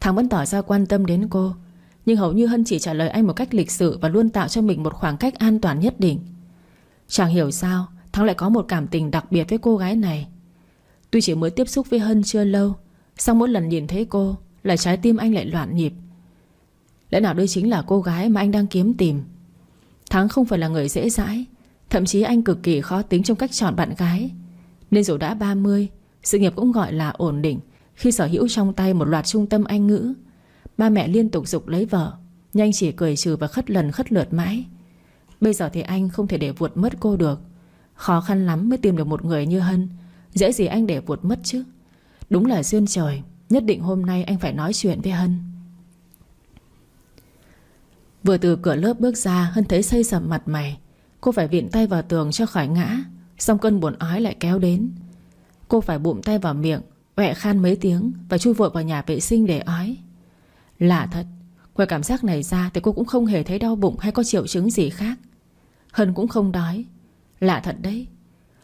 Thắng vẫn tỏ ra quan tâm đến cô, Nhưng hầu như Hân chỉ trả lời anh một cách lịch sự Và luôn tạo cho mình một khoảng cách an toàn nhất định. Chẳng hiểu sao Thắng lại có một cảm tình đặc biệt với cô gái này. Tuy chỉ mới tiếp xúc với Hân chưa lâu song mỗi lần nhìn thấy cô, Là trái tim anh lại loạn nhịp. Lẽ nào đây chính là cô gái mà anh đang kiếm tìm? Thắng không phải là người dễ dãi, Thậm chí anh cực kỳ khó tính trong cách chọn bạn gái. Nên dù đã 30 Sự nghiệp cũng gọi là ổn định khi sở hữu trong tay một loạt trung tâm Anh ngữ. Ba mẹ liên tục dục lấy vợ Nhưng anh chỉ cười trừ và khất lần khất lượt mãi. Bây giờ thì anh không thể để vuột mất cô được. Khó khăn lắm mới tìm được một người như Hân. Dễ gì anh để vụt mất chứ? Đúng là duyên trời, Nhất định hôm nay anh phải nói chuyện với Hân. Vừa từ cửa lớp bước ra, Hân thấy xây sầm mặt mày. Cô phải viện tay vào tường cho khỏi ngã, Xong cơn buồn ói lại kéo đến. Cô phải bụm tay vào miệng, Quẹ khan mấy tiếng Và chui vội vào nhà vệ sinh để ói. Lạ thật, Ngoài cảm giác này ra thì cô cũng không hề thấy đau bụng Hay có triệu chứng gì khác. Hân cũng không đói Lạ thật đấy.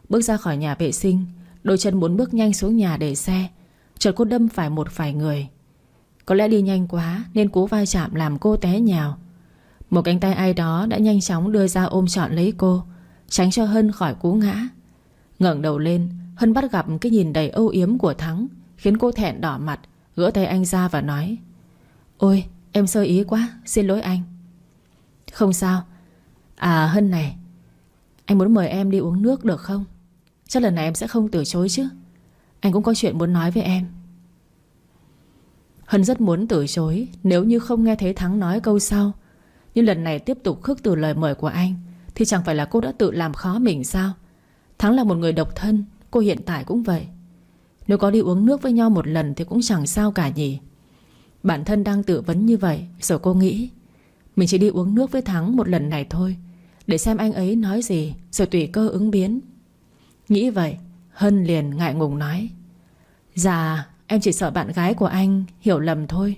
Bước ra khỏi nhà vệ sinh, Đôi chân muốn bước nhanh xuống nhà để xe. Chợt cô đâm phải một phải người. Có lẽ đi nhanh quá Nên cú vai chạm làm cô té nhào. Một cánh tay ai đó đã nhanh chóng đưa ra ôm trọn lấy cô, Tránh cho Hân khỏi cú ngã. Ngẩng đầu lên, Hân bắt gặp cái nhìn đầy âu yếm của Thắng, Khiến cô thẹn đỏ mặt, Gỡ tay anh ra và nói, Ôi, em sơ ý quá, Xin lỗi anh. Không sao. À Hân này anh muốn mời em đi uống nước được không? Chắc lần này em sẽ không từ chối chứ. Anh cũng có chuyện muốn nói với em. Hân rất muốn từ chối, Nếu như không nghe thấy Thắng nói câu sau. Nhưng lần này tiếp tục khước từ lời mời của anh, Thì chẳng phải là cô đã tự làm khó mình sao? Thắng là một người độc thân, Cô hiện tại cũng vậy. Nếu có đi uống nước với nhau một lần Thì cũng chẳng sao cả nhỉ. Bản thân đang tự vấn như vậy Rồi cô nghĩ, Mình chỉ đi uống nước với Thắng một lần này thôi để xem anh ấy nói gì, Rồi tùy cơ ứng biến. Nghĩ vậy, Hân liền ngại ngùng nói Dạ em chỉ sợ bạn gái của anh hiểu lầm thôi.